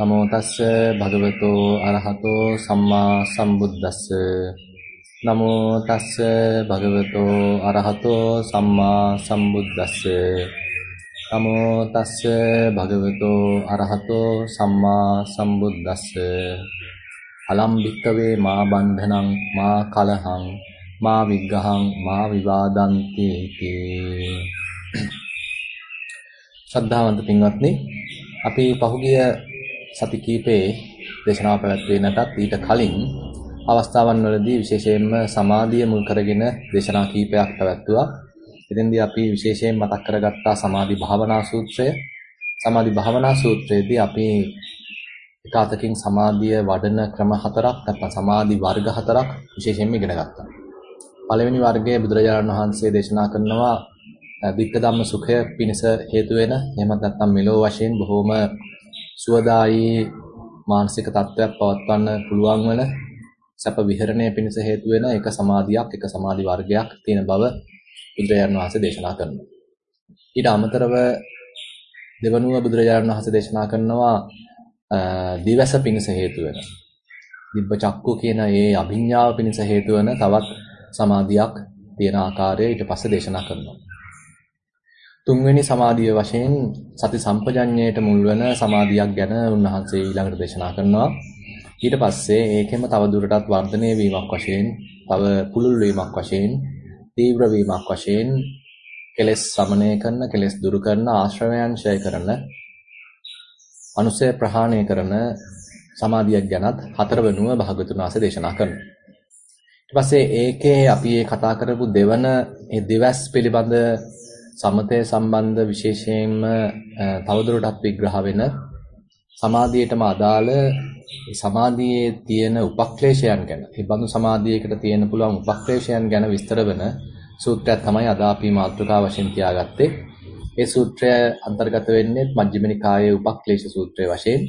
නමෝ තස්ස භගවතෝ අරහතෝ සම්මා සම්බුද්දස්ස. නමෝ තස්ස භගවතෝ අරහතෝ සම්මා සම්බුද්දස්ස. නමෝ තස්ස භගවතෝ අරහතෝ සම්මා සම්බුද්දස්ස. අලම් භික්කවේ මා බන්ධනං මා කලහං මා විග්ඝහං මා විවාදන්ති ශ්‍රද්ධාවන්ත පින්වත්නි අපි පහුගිය සති කීපේ දේශනාව පැවැත්වුවේ නැතත් ඊට කලින් අවස්ථාවන් වලදී විශේෂයෙන්ම සමාධිය මුල් කරගෙන දේශනා කීපයක් පැවැත්වුවා. එතෙන්දී අපි විශේෂයෙන් මතක් කරගත්තා සමාධි භාවනා සූත්‍රය. සමාධි භාවනා සූත්‍රයේදී අපි එක අතකින් සමාධිය වඩන ක්‍රම හතරක් නැත්නම් සමාධි වර්ග හතරක් විශේෂයෙන්ම ඉගෙන ගත්තා. පළවෙනි වර්ගයේ බුදුරජාණන් වහන්සේ දේශනා කරනවා වික්ක ධම්ම සුඛය පිණිස හේතු වෙන එහෙමත් නැත්නම් මෙලෝ වශයෙන් බොහොම සුවදායී මානසික තත්ත්වයක් පවත්වන්න පුළුවන් වන සැප විහරණය පිණිස හේතු වෙන එක සමාධියක් එක සමාධි වර්ගයක් තියෙන බව බුදුරජාණන් වහන්සේ දේශනා කරනවා. ඊට අමතරව දෙවනුව බුදුරජාණන් වහන්සේ දේශනා කරනවා දිවස පිණිස හේතු වෙන දිබ්බ චක්කු කියන ඒ අභිඥාව පිණිස හේතු වෙන තවත් සමාධියක් තියෙන ආකාරය ඊට පස්සේ දේශනා කරනවා. තුන්වෙනි සමාධිය වශයෙන් සති සම්පජඤ්ඤයට මුල් වෙන සමාධියක් ගැන උන්වහන්සේ ඊළඟට දේශනා කරනවා. ඊට පස්සේ ඒකෙම තව දුරටත් වර්ධනය වීමක් වශයෙන්, තව පුළුල් වීමක් වශයෙන්, තීව්‍ර වීමක් වශයෙන් කෙලෙස් සමනය කරන, කෙලෙස් දුරු කරන, ආශ්‍රවයන් ඡය කරන, අනුසය ප්‍රහාණය කරන සමාධියක් ගැනත් හතරවෙනුව භාගතුන් වහන්සේ දේශනා කරනවා. ඊට පස්සේ ඒකේ අපි මේ කතා කරපු දෙවන ඒ දෙවස් පිළිබඳ සමතය සම්බන්ධ විශේෂයෙන්ම තවදුරටත් විග්‍රහ වෙන සමාධියටම අදාළ සමාධියේ තියෙන උපක්ලේශයන් ගැන, ඒ බඳු සමාධියකට තියෙන පුළුවන් උපක්ලේශයන් ගැන විස්තර වෙන සූත්‍රයක් තමයි අද අපි මාතෘකා වශයෙන් තියාගත්තේ. ඒ සූත්‍රය අන්තර්ගත වෙන්නේ මජ්ක්‍ධිම නිකායේ උපක්ලේශ සූත්‍රය වශයෙන්.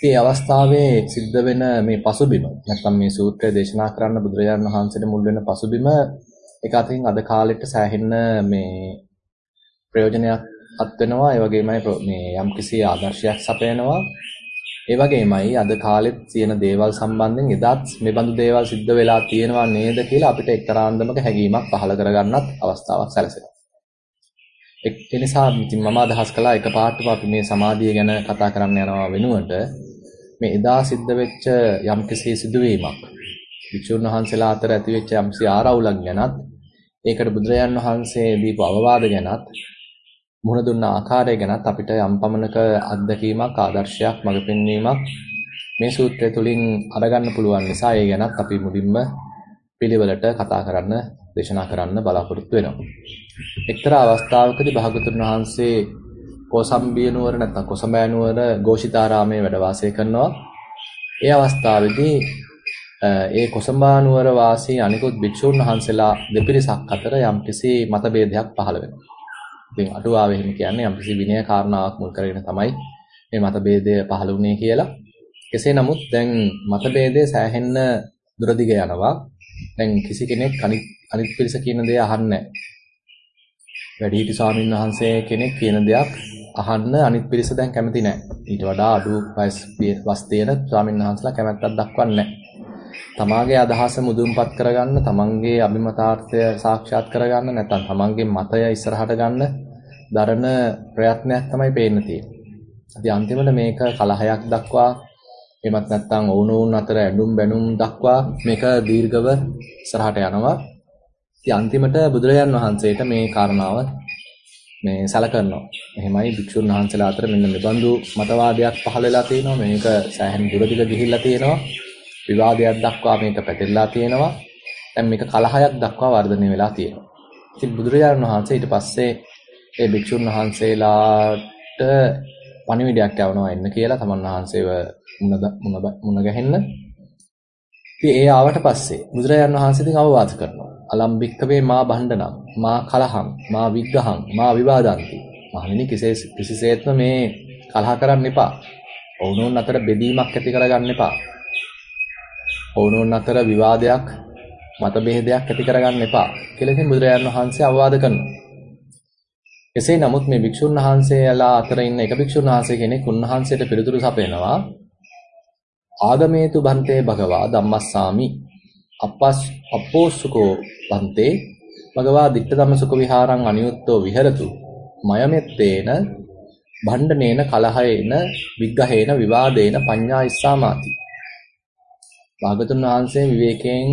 මේ අවස්ථාවේ සිද්ධ වෙන මේ පසුබිම නැත්නම් මේ සූත්‍රය දේශනා කරන්න බුදුරජාණන් වහන්සේට මුල් වෙන පසුබිම ඒක අතින් අද කාලෙට සෑහෙන්න මේ ප්‍රයෝජනයක් අත් වෙනවා ඒ වගේමයි මේ යම්කිසි ආදර්ශයක් සපයනවා. ඒ වගේමයි අද කාලෙත් තියෙන දේවල් සම්බන්ධයෙන් එදාත් මේ බඳු දේවල් සිද්ධ වෙලා තියෙනවා නේද කියලා අපිට එක්තරාන්දමක හැඟීමක් පහළ කරගන්නත් අවස්ථාවක් සැලසෙනවා. ඒ නිසා ඉතින් මම අදහස් කළා එකපාරටම අපි මේ සමාධිය ගැන කතා කරන්න යනවා වෙනුවට මේ එදා සිද්ධ වෙච්ච යම්කිසි සිදුවීමක්. වික්ෂුන් වහන්සේලා අතර ඇතිවෙච්ච යම්සි ආරවුලක් ගැනත් ඒකට බුදුරජාන් වහන්සේ දීපු අවවාද ගැනත් මුහුණ දුන්න ආකාරය ගැනත් අපිට යම් පමණක අත්දැකීමක් ආදර්ශයක් මඟ පෙන්වීමක් මේ සූත්‍රය තුලින් අරගන්න පුළුවන් නිසා ඒ ගැනත් අපි මුලින්ම පිළිවෙලට කතා කරන්න දේශනා කරන්න බලාපොරොත්තු වෙනවා. එක්තරා අවස්ථාවකදී භාගතුන් වහන්සේ කොසම්බිය නුවර නැත්නම් කොසඹෑ නුවර ഘോഷිතාරාමයේ වැඩ වාසය කරනවා. ඒ අවස්ථාවේදී ඒ කොසඹා නුවර වාසී අනිකුත් භික්ෂුන් වහන්සේලා දෙපිරිසක් අතර යම්කිසි මතභේදයක් පහළ වෙනවා. ඉතින් අටුවාවෙ එහෙම කියන්නේ යම්කිසි විනය කාරණාවක් මුල් කරගෙන තමයි මේ මතභේදය පහළ වුණේ කියලා. කෙසේ නමුත් දැන් මතභේදය සෑහෙන්න දුරදිග යනවා. දැන් කිසි කෙනෙක් අනිත් අනිත් පිරිස කියන දේ අහන්නේ වැඩිහිටි ස්වාමීන් වහන්සේ කෙනෙක් කියන දෙයක් අහන්න අනිත් පිරිස දැන් කැමති නැහැ. ඊට වඩා අඩු වයස් වස් තියෙන ස්වාමීන් වහන්සේලා කැමැත්තක් දක්වන්නේ නැහැ. තමාගේ අදහස මුදුන්පත් කරගන්න, තමන්ගේ අභිමතාර්ථය සාක්ෂාත් කරගන්න, නැත්නම් තමන්ගේ මතය ඉස්සරහට ගන්න දරන ප්‍රයත්නයක් තමයි පේන්න තියෙන්නේ. ඉතින් අන්තිමට මේක කලහයක් දක්වා එමත් නැත්නම් වුණුන් අතර ඇඳුම් බැනුම් දක්වා මේක දීර්ඝව ඉස්සරහට යනවා. ඉතින් අන්තිමට බුදුරජාන් වහන්සේට මේ කාරණාව මේ සැලකනවා. එහෙමයි භික්ෂුන් වහන්සේලා අතර මෙන්න මෙබඳු මතවාදයක් පහළ වෙලා තියෙනවා. මේක සෑහෙන දුරදිග ගිහිල්ලා තියෙනවා. විවාදයක් දක්වා මේක පැතිරලා තියෙනවා. දැන් මේක කලහයක් දක්වා වර්ධනය වෙලා තියෙනවා. ඉතින් බුදුරජාණන් වහන්සේ ඊට පස්සේ ඒ භික්ෂුන් වහන්සේලාට පණිවිඩයක් යවනවා එන්න කියලා තමන් වහන්සේව මුණ මුණ ගැහෙන්න. ඉතින් ඒ ආවට පස්සේ බුදුරජාණන් වහන්සේ ඉතින් අවවාද කරනවා. අලම්බික්කවේ මා බණ්ඩනම් මා කලහම් මා විග්ගහම් මා විවාදන්ති. මහණෙනි කිසේ කිසිසේත්ම මේ කලහ කරන්න එපා. ඔවුනොන් අතර බෙදීමක් ඇති කරගන්න එපා. ඔවුනොන් අතර විවාදයක් මතභේදයක් ඇති කරගන්න එපා කියලා ඉතින් බුදුරජාණන් වහන්සේ අවවාද කරනවා. එසේ නමුත් මේ භික්ෂුන් වහන්සේලා අතර ඉන්න එක භික්ෂුන් වහන්සේ කෙනෙක් උන්වහන්සේට පිළිතුරු සපයනවා ආගමේතු බන්තේ භගවා ධම්මස්සාමි අපස් අපෝසුකෝ බන්තේ භගවා ditta ධම්ම සුඛ විහාරං අනියුත්තෝ විහෙරතු මයමෙත්තේන භණ්ඩනේන කලහයේන විග්ගහේන විවාදේන පඤ්ඤා ඉස්සාමාති භාගතුන් වහන්සේ විවේකයෙන්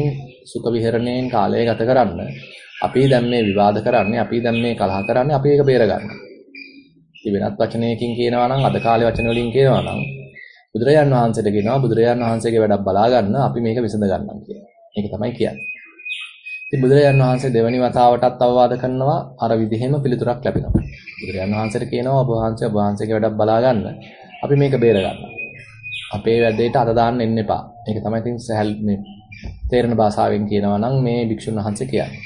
සුඛ විහරණයෙන් කාලය ගත කරන්න අපි දැන් මේ විවාද කරන්නේ අපි දැන් මේ කලහ කරන්නේ අපි ඒක බේර ගන්න. ඉතින් වෙනත් වචනයකින් කියනවා නම් අද කාලේ වචන වලින් කියනවා නම් බුදුරජාන් වහන්සේට කියනවා බුදුරජාන් වහන්සේගේ වැඩක් බලා ගන්න අපි මේක විසඳ ගන්නම් කියලා. මේක තමයි කියන්නේ. ඉතින් බුදුරජාන් වහන්සේ දෙවනි වතාවටත් අවවාද කරනවා අර විදිහෙම පිළිතුරක් ලැබෙනවා. බුදුරජාන් වහන්සේට කියනවා ඔබ වහන්සේ ඔබ වහන්සේගේ වැඩක් බලා ගන්න. අපි මේක බේර ගන්නවා. අපේ වැඩේට අත දාන්න එන්න එපා. ඒක තමයි ඉතින් සහල් මේ තේරෙන භාෂාවෙන් කියනවා නම් මේ භික්ෂුන් වහන්සේ කියන්නේ.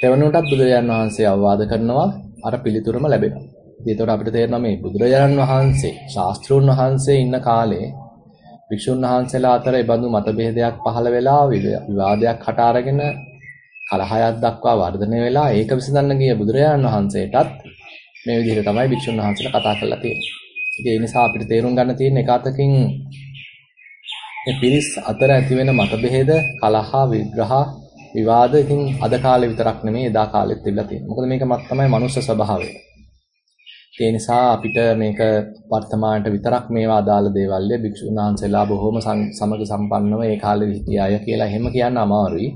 තෙවනුවටත් බුදුරජාන් වහන්සේ අවවාද කරනවා අර පිළිතුරම ලැබෙනවා. ඉතින් ඒතකොට අපිට තේරෙනවා මේ බුදුරජාණන් වහන්සේ ශාස්ත්‍රූන් වහන්සේ ඉන්න කාලේ වික්ෂුන් වහන්සේලා අතර ඒ බඳු මතභේදයක් පහළ වෙලා විවාදයක් හට අරගෙන කලහයක් දක්වා වර්ධනය වෙලා ඒක විසඳන්න ගිය බුදුරජාණන් වහන්සේටත් මේ විදිහට තමයි වික්ෂුන් වහන්සේලා කතා කරලා තියෙන්නේ. ඉතින් ඒ නිසා අපිට තේරුම් ගන්න තියෙන එක අතකින් මේ පිරිස් අතර ඇති වෙන මතභේද, කලහ, විග්‍රහ, විවාද ඉතින් අද කාලේ විතරක් නෙමෙයි එදා කාලෙත් තිබිලා තියෙනවා. මොකද මේක තමයි මනුස්ස ස්වභාවය. ඒ නිසා අපිට මේක වර්තමානට විතරක් මේවා අදාළ දේවල් ය භික්ෂුන් වහන්සේලා බොහොම සමග සම්පන්නව ඒ කාලේ හිටිය අය කියලා එහෙම කියන්න අමාරුයි.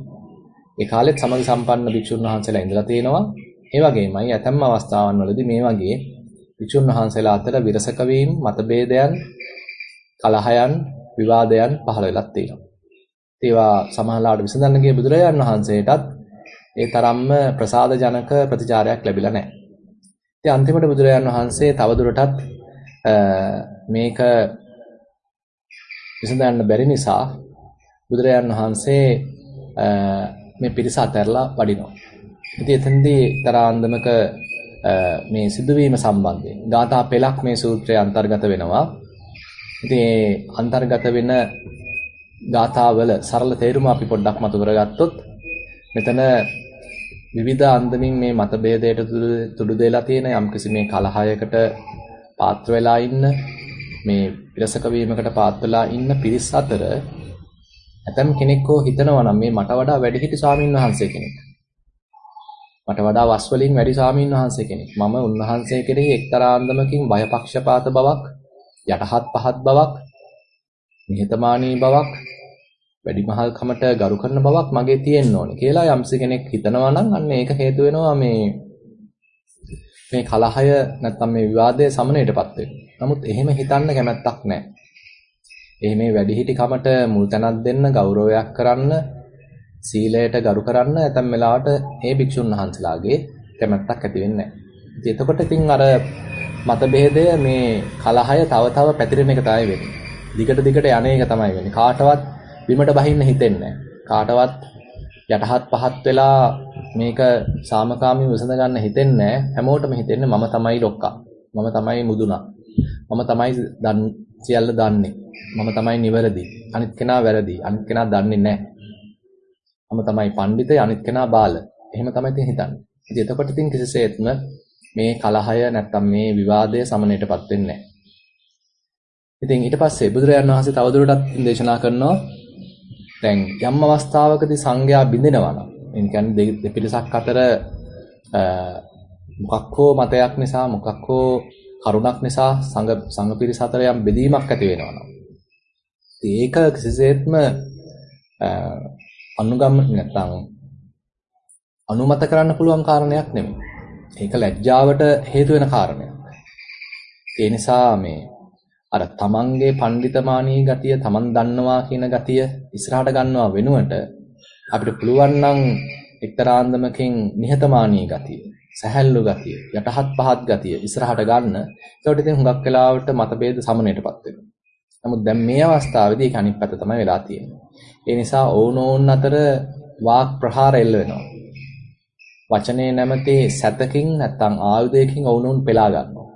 ඒ කාලෙත් සමග සම්පන්න භික්ෂුන් වහන්සේලා ඉඳලා තියෙනවා. ඒ වගේමයි ඇතැම් අවස්ථාවන් වලදී මේ වගේ භික්ෂුන් වහන්සේලා අතර විරසක වීම, මතභේදයන්, කලහයන්, විවාදයන් පහළ වෙලක් තියෙනවා. ඒවා සමහරවිට විසඳන්න ගිය බුදුරජාණන් වහන්සේටත් ඒ තරම්ම ප්‍රසාදජනක ප්‍රතිචාරයක් ලැබිලා නැහැ. ඉතින් අන්තිමට බුදුරජාන් වහන්සේ තවදුරටත් මේක විසඳන්න බැරි නිසා බුදුරජාන් වහන්සේ මේ පිරිස අතහැරලා වඩිනවා. ඉතින් එතෙන්දී තරාන්දමක මේ සිදුවීම සම්බන්ධයෙන් ගාථා පෙළක් මේ සූත්‍රයේ අන්තර්ගත වෙනවා. ඉතින් ඒ අන්තර්ගත වෙන ගාථාවල සරල තේරුම අපි පොඩ්ඩක් මතු කරගත්තොත් මෙතන විවිධ අන්දමින් මේ මතභේදයට තුඩු දෙලා තියෙන යම්කිසි මේ කලහයකට පාත්‍ර වෙලා ඉන්න මේ විරසක වීමකට පාත් වෙලා ඉන්න පිරිස් අතර ඇතම් කෙනෙක් හෝ හිතනවා නම් මේ මට වඩා වැඩිහිටි ස්වාමින් වහන්සේ කෙනෙක්. මට වඩා වස් වලින් වැඩි ස්වාමින් වහන්සේ කෙනෙක්. මම උන්වහන්සේ කෙරෙහි එක්තරා අන්දමකින් බයපක්ෂපාත බවක්, යටහත් පහත් බවක්, නිහතමානී බවක් වැඩිමහල්කමට ගරු කරන බවක් මගේ තියෙන්න ඕනේ කියලා යම්සි කෙනෙක් හිතනවා නම් අන්න ඒක හේතු වෙනවා මේ මේ කලහය නැත්තම් මේ විවාදයේ සමනයටපත් වෙන්න. නමුත් එහෙම හිතන්න කැමැත්තක් නැහැ. එහෙම වැඩිහිටිකමට මුල් තැනක් දෙන්න ගෞරවයක් කරන්න සීලයට ගරු කරන්න ඇතම් වෙලාවට මේ භික්ෂුන් වහන්සේලාගේ කැමැත්තක් ඇති වෙන්නේ නැහැ. ඉතින් එතකොට ඉතින් අර මතභේදය මේ කලහය තව තව පැතිරෙන එක තමයි වෙන්නේ. දිගට දිගට යන එක තමයි වෙන්නේ. කාටවත් බිමට බහින්න හිතෙන්නේ කාටවත් යටහත් පහත් වෙලා මේක සාමකාමීව විසඳ ගන්න හිතෙන්නේ හැමෝටම හිතෙන්නේ මම තමයි ලොක්කා මම තමයි මුදුනා. මම තමයි දන් සියල්ල දන්නේ. මම තමයි නිවැරදි. අනිත් කෙනා වැරදි. අනිත් කෙනා දන්නේ නැහැ. මම තමයි පඬිත අනිත් කෙනා බාල. එහෙම තමයි ඉතින් හිතන්නේ. ඉතින් එතකොට ඉතින් කිසිසේත්ම මේ කලහය නැත්තම් මේ විවාදය සමනයටපත් වෙන්නේ නැහැ. ඉතින් ඊට පස්සේ බුදුරජාණන් වහන්සේ තවදුරටත් දේශනා කරනවා දැන් යම් අවස්ථාවකදී සංඝයා බිඳිනවා නම් ඒ කියන්නේ දෙපිරිසක් අතර මොකක් හෝ මතයක් නිසා මොකක් හෝ කරුණක් නිසා සංඝ සංඝ පිරිස අතර යම් බෙදීමක් ඇති වෙනවා නම්. ඒක කිසිසේත්ම අනුගම නැත්නම් අනුමත කරන්න පුළුවන් කාරණයක් නෙමෙයි. ඒක ලැජ්ජාවට හේතු වෙන කාරණයක්. ඒ නිසා මේ අර තමන්ගේ පඬිතමානී ගතිය තමන් දන්නවා කියන ගතිය ඉස්සරහට ගන්නවා වෙනුවට අපිට පුළුවන් නම් එක්තරාන්දමකින් නිහතමානී ගතිය සැහැල්ලු ගතිය යටහත් පහත් ගතිය ඉස්සරහට ගන්න ඒකට ඉතින් හුඟක් වෙලාවට මතභේද සමනයටපත් වෙනවා නමුත් දැන් මේ අවස්ථාවේදී ඒක අනිත් පැත්ත තමයි වෙලා තියෙන්නේ. ඒ නිසා ඕනෝන් අතර වාක් ප්‍රහාර එල්ල වෙනවා. වචනේ නැමැති සැතකින් නැත්නම් ආයුධයකින් ඔවුනුන් පෙලා ගන්නවා.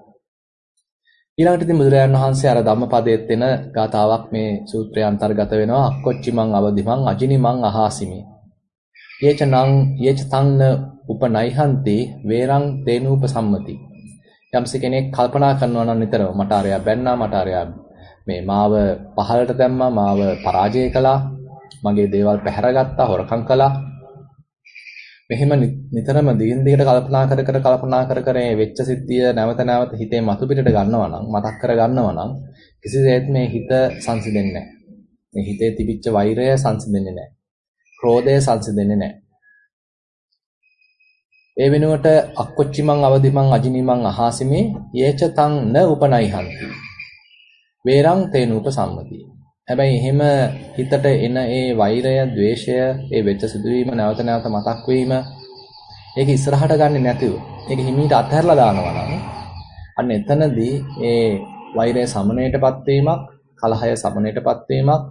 ඊළඟට ඉතින් බුදුරජාණන් වහන්සේ අර ධම්මපදයේත් එන ගාතාවක් මේ සූත්‍රය අන්තර්ගත වෙනවා. අක්කොච්චි මං අවදිමං අජිනි මං අහාසිමි. යේච නං යේච තංන උපනයිහන්ති වේරං තේනූප සම්මති යම්ස කෙනෙක් කල්පනා කරනවා නම් නිතරම මට අරයා බැන්නා මට අරයා මේ මාව පහලට දැම්මා මාව පරාජය කළා මගේ දේවල් පැහැරගත්තා හොරකම් කළා මෙහෙම නිතරම දිගින් දිගට කල්පනා කර කර කල්පනා කර කර මේ වෙච්ච සිද්ධිය නැවත නැවත හිතේ මතු පිටට ගන්නවා නම් මතක් කර ගන්නවා නම් කිසිසේත් මේ හිත සංසිඳෙන්නේ නැහැ. මේ හිතේ තිබිච්ච වෛරය සංසිඳෙන්නේ නැහැ. ක්‍රෝධය සංසිඳෙන්නේ නැහැ. ඒ වෙනුවට අක්කොච්චිමං අවදිමං අජිනිමං අහාසිමේ යේච තං න උපනයිහන්ති. වේරං තේන උපසම්මති. හැබැයි එහෙම හිතට එන ඒ වෛරය, ద్వේෂය, ඒ වෙච්ච සිදුවීම නැවත නැවත මතක් වීම ඒක ඉස්සරහට ගන්නේ නැතිව ඒක හිමීට අත්හැරලා දානවා නම් අන්න එතනදී ඒ වෛරය සමනයටපත් වීමක්, කලහය සමනයටපත් වීමක්,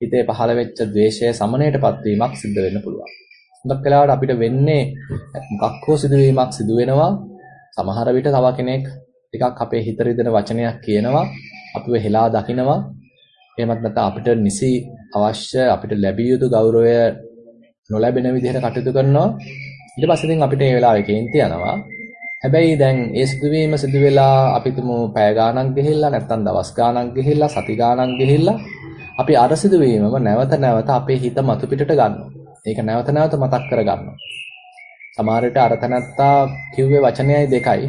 හිතේ පහළ වෙච්ච द्वේෂය සමනයටපත් වීමක් සිද්ධ වෙන්න පුළුවන්. හුඟක් වෙලාවට අපිට වෙන්නේ මොකක් හෝ සිදුවීමක් සිදු වෙනවා. සමහර විට තව කෙනෙක් ටිකක් අපේ හිත රිදෙන වචනයක් කියනවා අපිව හෙලා දකිනවා. එහෙමත් නැත්නම් අපිට නිසි අවශ්‍ය අපිට ලැබිය යුතු ගෞරවය නොලැබෙන විදිහට කටයුතු කරනවා. ඊට පස්සේ ඉතින් අපිට ඒ වෙලාවේ කේන්ති යනවා. හැබැයි දැන් ඒ සිදුවීම සිදු වෙලා අපි තුමු පැය ගාණක් ගිහිල්ලා නැත්නම් දවස් ගාණක් ගිහිල්ලා සති ගාණක් ගිහිල්ලා අපි අර සිදුවීමම නැවත නැවත අපේ හිත මතු පිටට ගන්නවා. ඒක නැවත නැවත මතක් කර ගන්නවා. සමහර විට අර තනත්තා කිව්වේ වචනයයි දෙකයි.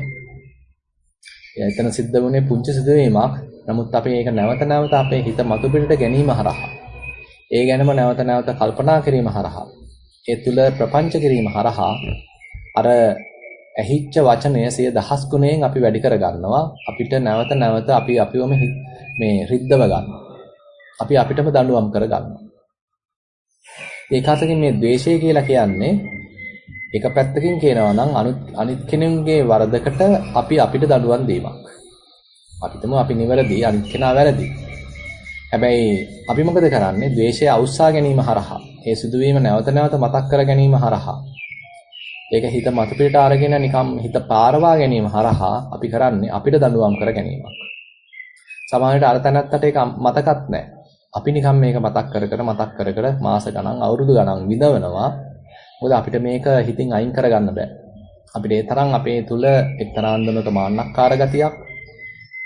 එතන සිද්ධ වුණේ පුංචි සිදුවීමක්. නමුත් අපි ඒක නැවත නැවත අපේ හිත මතු පිටට ගැනීම හරහා. ඒ ගැනම නැවත නැවත කල්පනා කිරීම හරහා. ඒ තුල ප්‍රපංච කිරීම හරහා අර ඇහිච්ච වචනය සිය දහස් ගුණයෙන් අපි වැඩි කර ගන්නවා අපිට නැවත නැවත අපි අපිවම මේ රිද්දව ගන්නවා. අපි අපිටම දඬුවම් කර ගන්නවා ඒකාතකින් මේ ද්වේෂය කියලා කියන්නේ එක පැත්තකින් කියනවා නම් අනිත් කෙනෙකුගේ වරදකට අපි අපිට දඬුවම් දීමක් අපිටම අපි නිවැරදි අනිත් කෙනා වැරදි. හැබැයි අපි මොකද කරන්නේ? ද්වේෂය අවුස්සා ගැනීම හරහා, ඒ සිදුවීම නැවත නැවත මතක් කර ගැනීම හරහා, ඒක හිත මත පිට අරගෙන නිකම් හිත පාරවා ගැනීම හරහා අපි කරන්නේ අපිට දඬුවම් කර ගැනීමක්. සමහරවිට අර තැනත්තට ඒක මතකත් නැහැ. අපි නිකම් මේක මතක් කර කර මතක් කර කර මාස ගණන් අවුරුදු ගණන් විඳවනවා. මොකද අපිට මේක හිතින් අයින් කරගන්න බෑ. අපිට ඒ තරම් අපේ තුල එක්තරා අන්දමක මාන්නක්කාර ගතියක්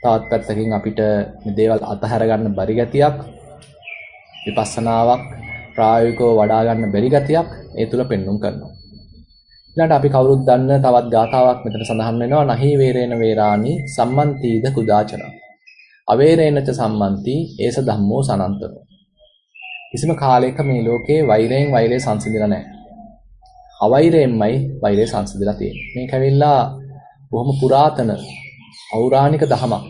තවත් පැත්තකින් අපිට මේ දේවල් අතහැර ගන්න බැරි ගතියක් විපස්සනාවක් ප්‍රායෝගිකව වඩා ගන්න බැරි ගතියක් ඒ තුල පෙන්눔 කරනවා. ඊළඟට අපි කවුරුත් දන්න තවත් ගාථාවක් මෙතන සඳහන් වෙනවා නහි වේරේන වේරාණි සම්මන්තිද කුදාචන. අවේරේනච සම්මන්ති ඒස ධම්මෝ සනන්තනෝ. කිසිම කාලයක මේ ලෝකේ වෛරයෙන් වෛරය සංසිඳිලා නැහැ. අවෛරයෙන්මයි වෛරය සංසිඳිලා තියෙන්නේ. මේක ඇවිල්ලා බොහොම පුරාතන පෞරාණික දහමක්.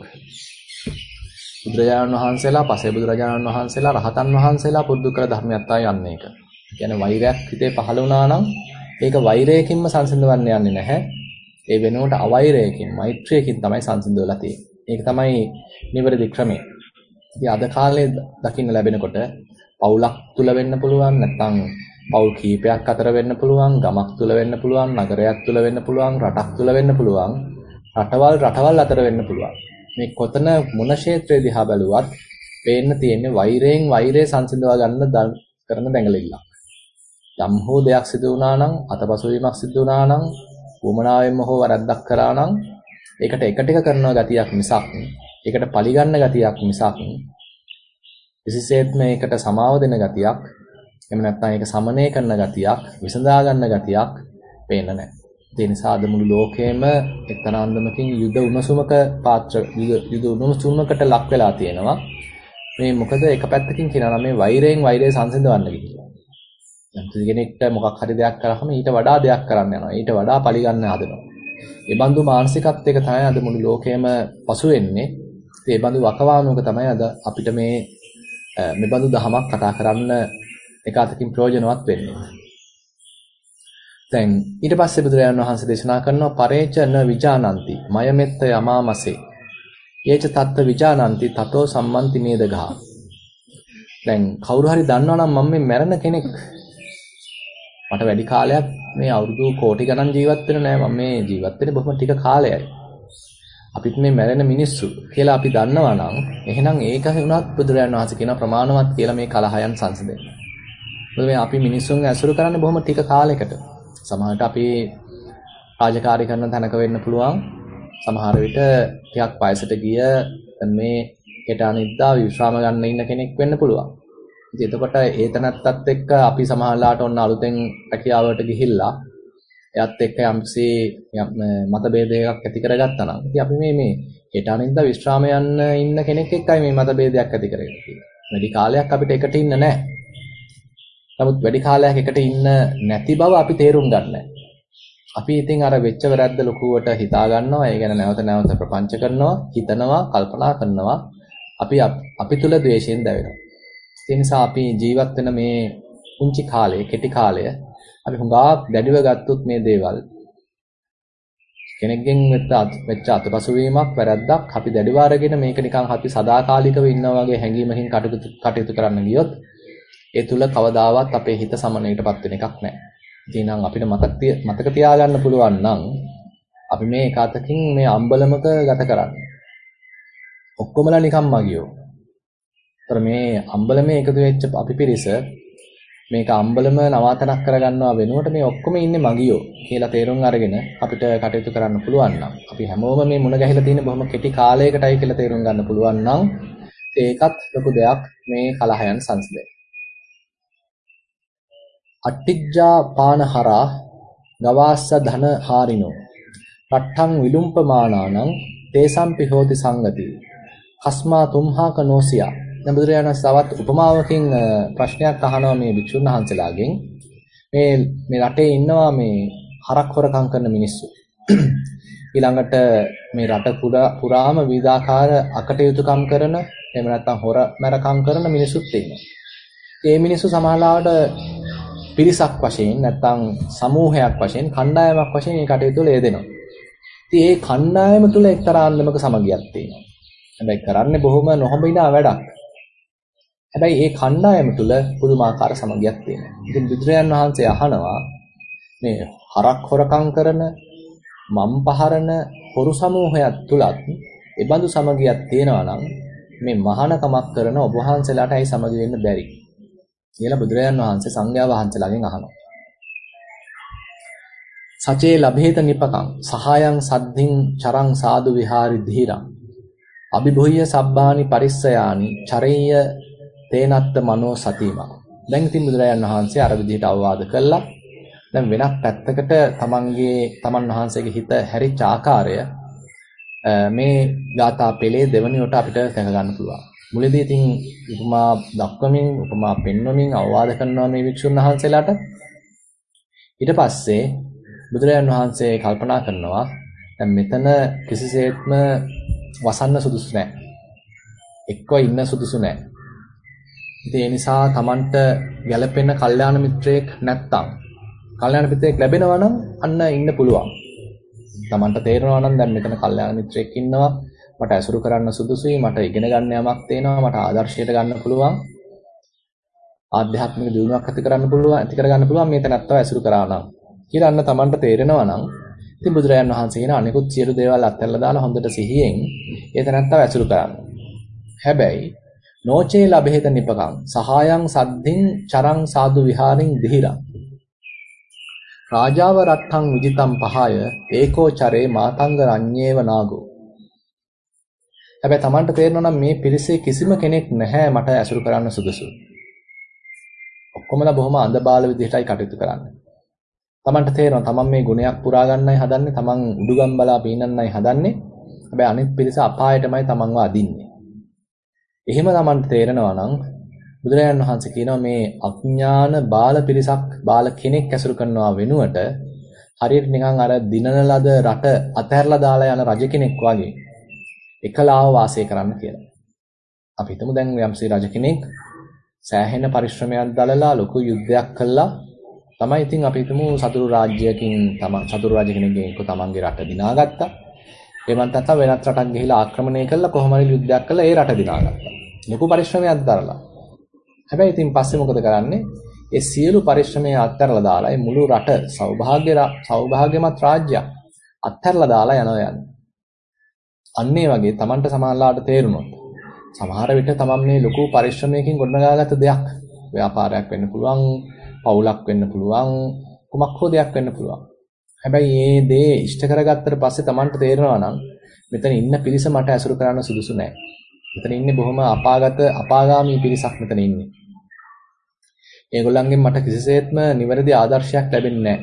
බුදුරජාණන් වහන්සේලා, පසේ බුදුරජාණන් වහන්සේලා, රහතන් වහන්සේලා පුරුදු කළ ධර්මයක් තමයි යන්නේ ඒක. කියන්නේ වෛරයක් හිතේ පහළ වුණා නම් ඒක වෛරයකින්ම සංසිඳවන්න යන්නේ නැහැ. ඒ වෙනුවට අවෛරයකින්, මෛත්‍රියකින් තමයි සංසිඳවලා තියෙන්නේ. ඒක තමයි නිවැරදි ක්‍රමය. ඉතින් අද කාලේ දකින්න ලැබෙනකොට පවුලක් තුල වෙන්න පුළුවන් නැත්නම් පවුල් කීපයක් අතර වෙන්න පුළුවන් ගමක් තුල වෙන්න පුළුවන් නගරයක් තුල වෙන්න පුළුවන් රටක් තුල වෙන්න පුළුවන් රටවල් රටවල් අතර වෙන්න පුළුවන්. මේ කොතන මොන ක්ෂේත්‍රය දිහා බැලුවත් පේන්න තියෙන්නේ වෛරයෙන් වෛරය සංසිඳවා ගන්න කරන දැඟලිල්ලක්. යම් හෝ දෙයක් සිදු වුණා නම් අතපසුවීමක් සිදු වුණා නම් වමනාවෙන්ම හෝ වැරද්දක් කරා නම් ඒකට එක ටික කරන ගතියක් මිසක් ඒකට පරිගන්න ගතියක් මිසක් විශේෂයෙන්ම ඒකට සමාව දෙන ගතියක් එහෙම නැත්නම් ඒක සමනය කරන ගතියක් විසඳා ගන්න ගතියක් පේන්න නැහැ. ඒ නිසා අද මුළු ලෝකෙම එක්තරා අන්දමකින් යුද උණුසුමක පාත්‍ර යුද උණුසුමකට ලක් වෙලා තියෙනවා. මේ මොකද එක පැත්තකින් කියනවා මේ වෛරයෙන් වෛරය සංසිඳවන්න කියලා. යම් කෙනෙක්ට මොකක් හරි දෙයක් කරාම ඊට වඩා දෙයක් කරන්න යනවා. ඊට වඩා පලි ගන්න හදනවා. ඒ බඳු මානසිකත්වයක තමයි අද මුළු ලෝකෙම පසු වෙන්නේ. ඒ බඳු වකවානුවක තමයි අද අපිට මේ මේ බඳු දහමක් කතා කරන්න එක අතකින් ප්‍රයෝජනවත් වෙන්නේ. දැන් ඊට පස්සේ බුදුරජාණන් වහන්සේ දේශනා කරනවා පරේචන විජානಂತಿ මයමෙත්ත යමාමසේ. යේච තත්ත විජානಂತಿ තතෝ සම්මන්ති නේදගහ. දැන් කවුරු හරි දන්නවා නම් මම මේ මැරෙන කෙනෙක්. මට වැඩි කාලයක් මේ අවුරුදු කෝටි ගණන් ජීවත් වෙන නෑ මම මේ ජීවත් වෙන්නේ බොහොම ටික කාලයයි. අපිත් මේ මැරෙන මිනිස්සු කියලා අපි දන්නවා නම් එහෙනම් ඒක වුණත් බුදුරජාණන් වහන්සේ කියන ප්‍රමාණවත් කියලා මේ කලහයන් සංසිඳෙන්න. මොකද අපි මිනිස්සුන් ඇසුරු කරන්නේ බොහොම ටික කාලයකට. සමහරවිට අපි රාජකාරී කරන තැනක වෙන්න පුළුවන්. සමහර විට ටිකක් වයසට ගිය මේ හෙට අනිද්දා විශ්‍රාම ගන්න ඉන්න කෙනෙක් වෙන්න පුළුවන්. ඉතින් එතකොට ඒ තැනත්තත් එක්ක අපි සමහරලාට ඔන්න අලුතෙන් රැකියාවට ගිහිල්ලා එයත් එක්ක යම්සි මතභේදයක් ඇති කරගත්තා නම් ඉතින් අපි මේ මේ හෙට අනිද්දා විශ්‍රාම යන්න ඉන්න කෙනෙක් එක්කයි මේ මතභේදයක් ඇති කරගෙන තියෙන්නේ. වැඩි කාලයක් අපිට එකට ඉන්න නැහැ. නමුත් වැඩි කාලයක් එකට ඉන්න නැති බව අපි තේරුම් ගන්නෑ. අපි ඉතින් අර වෙච්ච වැරද්ද ලොකුවට හිතා ගන්නවා, ඒ ගැන නැවත නැවත ප්‍රපංච කරනවා, හිතනවා, කල්පනා කරනවා. අපි අපි තුල ද්වේෂයෙන් දැවෙනවා. ඒ නිසා අපි ජීවත් වෙන මේ පුංචි කාලය, කෙටි කාලය අපි හුඟා දැඩිව ගත්තොත් මේ දේවල් කෙනෙක්ගෙන් වෙච්ච අතපසුවීමක් වැරද්දක් අපි දැඩිව අරගෙන මේක නිකන් අපි සදාකාලිකව ඉන්නා වගේ හැඟීමකින් කටයුතු කරන්න ගියොත් ඒ තුල කවදාවත් අපේ හිත සමනයටපත් වෙන එකක් නැහැ. ඉතින් අපිට මතක මතක තියාගන්න පුළුවන් නම් අපි මේ එකතකින් මේ අම්බලමක ගත කරන්නේ. ඔක්කොමලා නිකන් මගියෝ. ඒතර මේ අම්බලමේ එකතු වෙච්ච අපි පිරිස මේක අම්බලම නවාතනක් කරගන්නවා වෙනුවට මේ ඔක්කොම ඉන්නේ මගියෝ කියලා තේරුම් අරගෙන අපිට කටයුතු කරන්න පුළුවන් නම් අපි හැමෝම මේ මුණ ගැහිලා තියෙන බොහොම කෙටි කාලයකටයි කියලා තේරුම් ගන්න පුළුවන් නම් ඒකත් ලොකු දෙයක් මේ කලහයන් සංසිඳේ. අට්ටිජ්ජා පානහරා ගවාස්ස ධන හාරිනෝ. රට්ඨං විලුම්පමානානං තේසම්පි හෝති සංගති. කස්මා තුම්හාක නෝසියා. දැන් බුදුරජාණන් සවත් උපමාවකින් ප්‍රශ්නයක් අහනවා මේ භික්ෂුන් වහන්සේලාගෙන්. මේ මේ රටේ ඉන්නවා මේ හරක් හොරකම් කරන මිනිස්සු. ඊළඟට මේ රට පුරාම විවිධාකාර අකටයුතුකම් කරන එහෙම නැත්නම් හොර මරකම් කරන මිනිස්සුත් ඉන්නවා. ඒ මිනිස්සු සමාජලාවට පිරිසක් වශයෙන් නැත්නම් සමූහයක් වශයෙන් කණ්ඩායමක් වශයෙන් මේ කටයුතු වල යෙදෙනවා. ඉතින් මේ කණ්ඩායම තුල එක්තරා අන්දමක සමගියක් තියෙනවා. හැබැයි කරන්නේ බොහොම නොහොඹිනා වැඩක්. හැබැයි මේ කණ්ඩායම තුල පුදුමාකාර සමගියක් තියෙනවා. ඉතින් බුදුරජාන් වහන්සේ අහනවා මේ හරක් හොරකම් කරන මම් පහරන හොරු සමූහයක් තුලත් ඒ බඳු සමගියක් තියෙනවා නම් මේ මහානකමක් කරන ඔබ වහන්සේලාට ඇයි සමගි වෙන්න බැරි කියලා බුදුරජාන් වහන්සේ සංඝයා වහන්සේලාගෙන් අහනවා. සචේ ලභේත නිපකං සහායං සද්ධින් චරං සාදු විහාරි ධීරං. අභිභුය්‍ය සබ්බානි පරිස්සයානි චරේය තේනත්ත මනෝ සතිමා. දැන් ඉතින් බුදුරජාන් වහන්සේ අර විදිහට අවවාද කළා. දැන් වෙනත් පැත්තකට තමන්ගේ තමන් වහන්සේගේ හිත හැරිච්ච ආකාරය මේ ගාථා පෙළේ දෙවනියට අපිට දැක ගන්න පුළුවන්. මුලදී ඉතින් උපමා දක්වමින් උපමා පෙන්වමින් අවවාද කරනවා මේ වික්ෂුන් වහන්සේලාට ඊට පස්සේ බුදුරජාන් වහන්සේ කල්පනා කරනවා දැන් මෙතන කිසිසේත්ම වසන්න සුදුසු නැහැ. එක්ව ඉන්න සුදුසු නැහැ. ඉතින් ඒ නිසා Tamanට ගැළපෙන කල්යාණ මිත්‍රයෙක් නැත්තම් කල්යාණ මිත්‍රයෙක් ලැබෙනවා නම් අන්න ඉන්න පුළුවන්. Tamanට තේරෙනවා නම් දැන් මෙතන කල්යාණ මිත්‍රයෙක් ඉන්නවා මට ඇසුරු කරන්න සුදුසුයි මට ඉගෙන ගන්න යමක් තේනවා මට ආදර්ශයට ගන්න පුළුවන්. ආධ්‍යාත්මික දියුණුවක් ඇති කරන්න පුළුවන් ඇති කරගන්න පුළුවන් මේ තැනත්තව ඇසුරු කරා නම්. කියලා අන්න Tamanට තේරෙනවා නම් ඉතින් බුදුරජාන් වහන්සේ කියන අනිකුත් සියලු දේවල් අත්හැරලා දාලා හොඳට සිහියෙන් ඒ තැනත්තව ඇසුරු කරන්න. හැබැයි නෝචේ ලබහෙත නිපකං සහායං සද්ධින් චරං සාදු විහාරින් දිහිරං. රාජාව රට්ඨං විජිතම් පහය ඒකෝ චරේ මාතංග රඤ්ඤේව නාගෝ. හැබැයි Tamanට තේරෙනවා නම් මේ පිරිසේ කිසිම කෙනෙක් නැහැ මට ඇසුරු කරන්න සුදුසු. ඔක්කොමලා බොහොම අඳබාල විදිහටයි කටයුතු කරන්නේ. Tamanට තේරෙනවා Taman මේ ගුණයක් පුරා ගන්නයි හදන්නේ, Taman උඩුගම් බලා පීනන්නයි හදන්නේ. හැබැයි අනිත් පිරිස අපායටමයි Tamanව අදින්නේ. එහෙම Tamanට තේරෙනවා නම් බුදුරජාණන් වහන්සේ කියනවා මේ අඥාන බාල පිරිසක් බාල කෙනෙක් ඇසුරු කරනවා වෙනුවට හරියට නිකන් අර දිනන ලද රට අතහැරලා දාලා යන රජ කෙනෙක් වගේ එකලාව වාසය කරන්න කියලා. අපි හිතමු දැන් යම්සි රජ කෙනෙක් සෑහෙන පරිශ්‍රමයක් දලලා ලොකු යුද්ධයක් කළා තමයි ඉතින් අපි හිතමු සතුරු රාජ්‍යයකින් තම සතුරු රජ කෙනෙක්ගෙන් එක්ක තමන්ගේ රට දිනාගත්තා. එමන් තත්තා වෙනත් රටක් ගිහිලා ආක්‍රමණය කළා කොහොම හරි යුද්ධයක් කළා ඒ රට දිනාගත්තා. ලොකු පරිශ්‍රමයක් දරලා. හැබැයි ඉතින් පස්සේ මොකද කරන්නේ? ඒ සියලු පරිශ්‍රමයේ අත්හැරලා දාලා ඒ මුළු රට සෞභාග්‍ය සෞභාග්‍යමත් රාජ්‍යයක් අත්හැරලා දාලා යනවා යන්නේ. අන්න ඒ වගේ Tamanට සමානලාට තේරුණොත් සමහර විට Taman මේ ලොකු පරිශ්‍රමයකින් ගොඩනගාගත්ත දෙයක් ව්‍යාපාරයක් වෙන්න පුළුවන්, පවුලක් වෙන්න පුළුවන්, කුමක් හෝ දෙයක් වෙන්න පුළුවන්. හැබැයි මේ දේ ඉෂ්ට කරගත්තට පස්සේ Tamanට තේරෙනවා නම් මෙතන ඉන්න පිරිස මට ඇසුරු කරන්න සුදුසු නෑ. මෙතන ඉන්නේ බොහොම අපාගත අපාගාමී පිරිසක් මෙතන ඉන්නේ. ඒගොල්ලන්ගෙන් මට කිසිසේත්ම නිවැරදි ආදර්ශයක් ලැබෙන්නේ නෑ.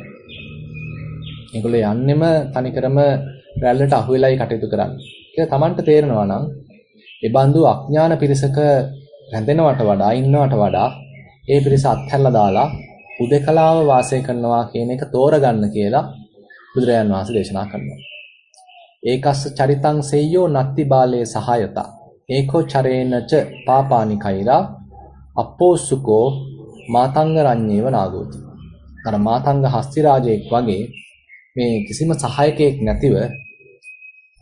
ඒගොල්ලෝ යන්නෙම තනිකරම රැල්ලට අහු වෙලයි කටයුතු කරන්නේ. ඒක Tamanට තේරෙනවා නම් ඒ බඳු අඥාන පිරිසක රැඳෙනවට වඩා ඉන්නවට වඩා ඒ පිරිස අත්හැරලා දාලා උදකලාව වාසය කරනවා කියන එක තෝරගන්න කියලා බුදුරජාන් වහන්සේ දේශනා කරනවා. ඒකස්ස චරිතං සෙය්‍යෝ නත්ති බාලේ සහායතා. ඒකෝ චරේනච පාපානි කෛරා අපෝසුකෝ මාතංග රඤ්ඤේව නාගෝති. අර මාතංග හස්ති රාජයෙක් වගේ මේ කිසිම සහායකයෙක් නැතිව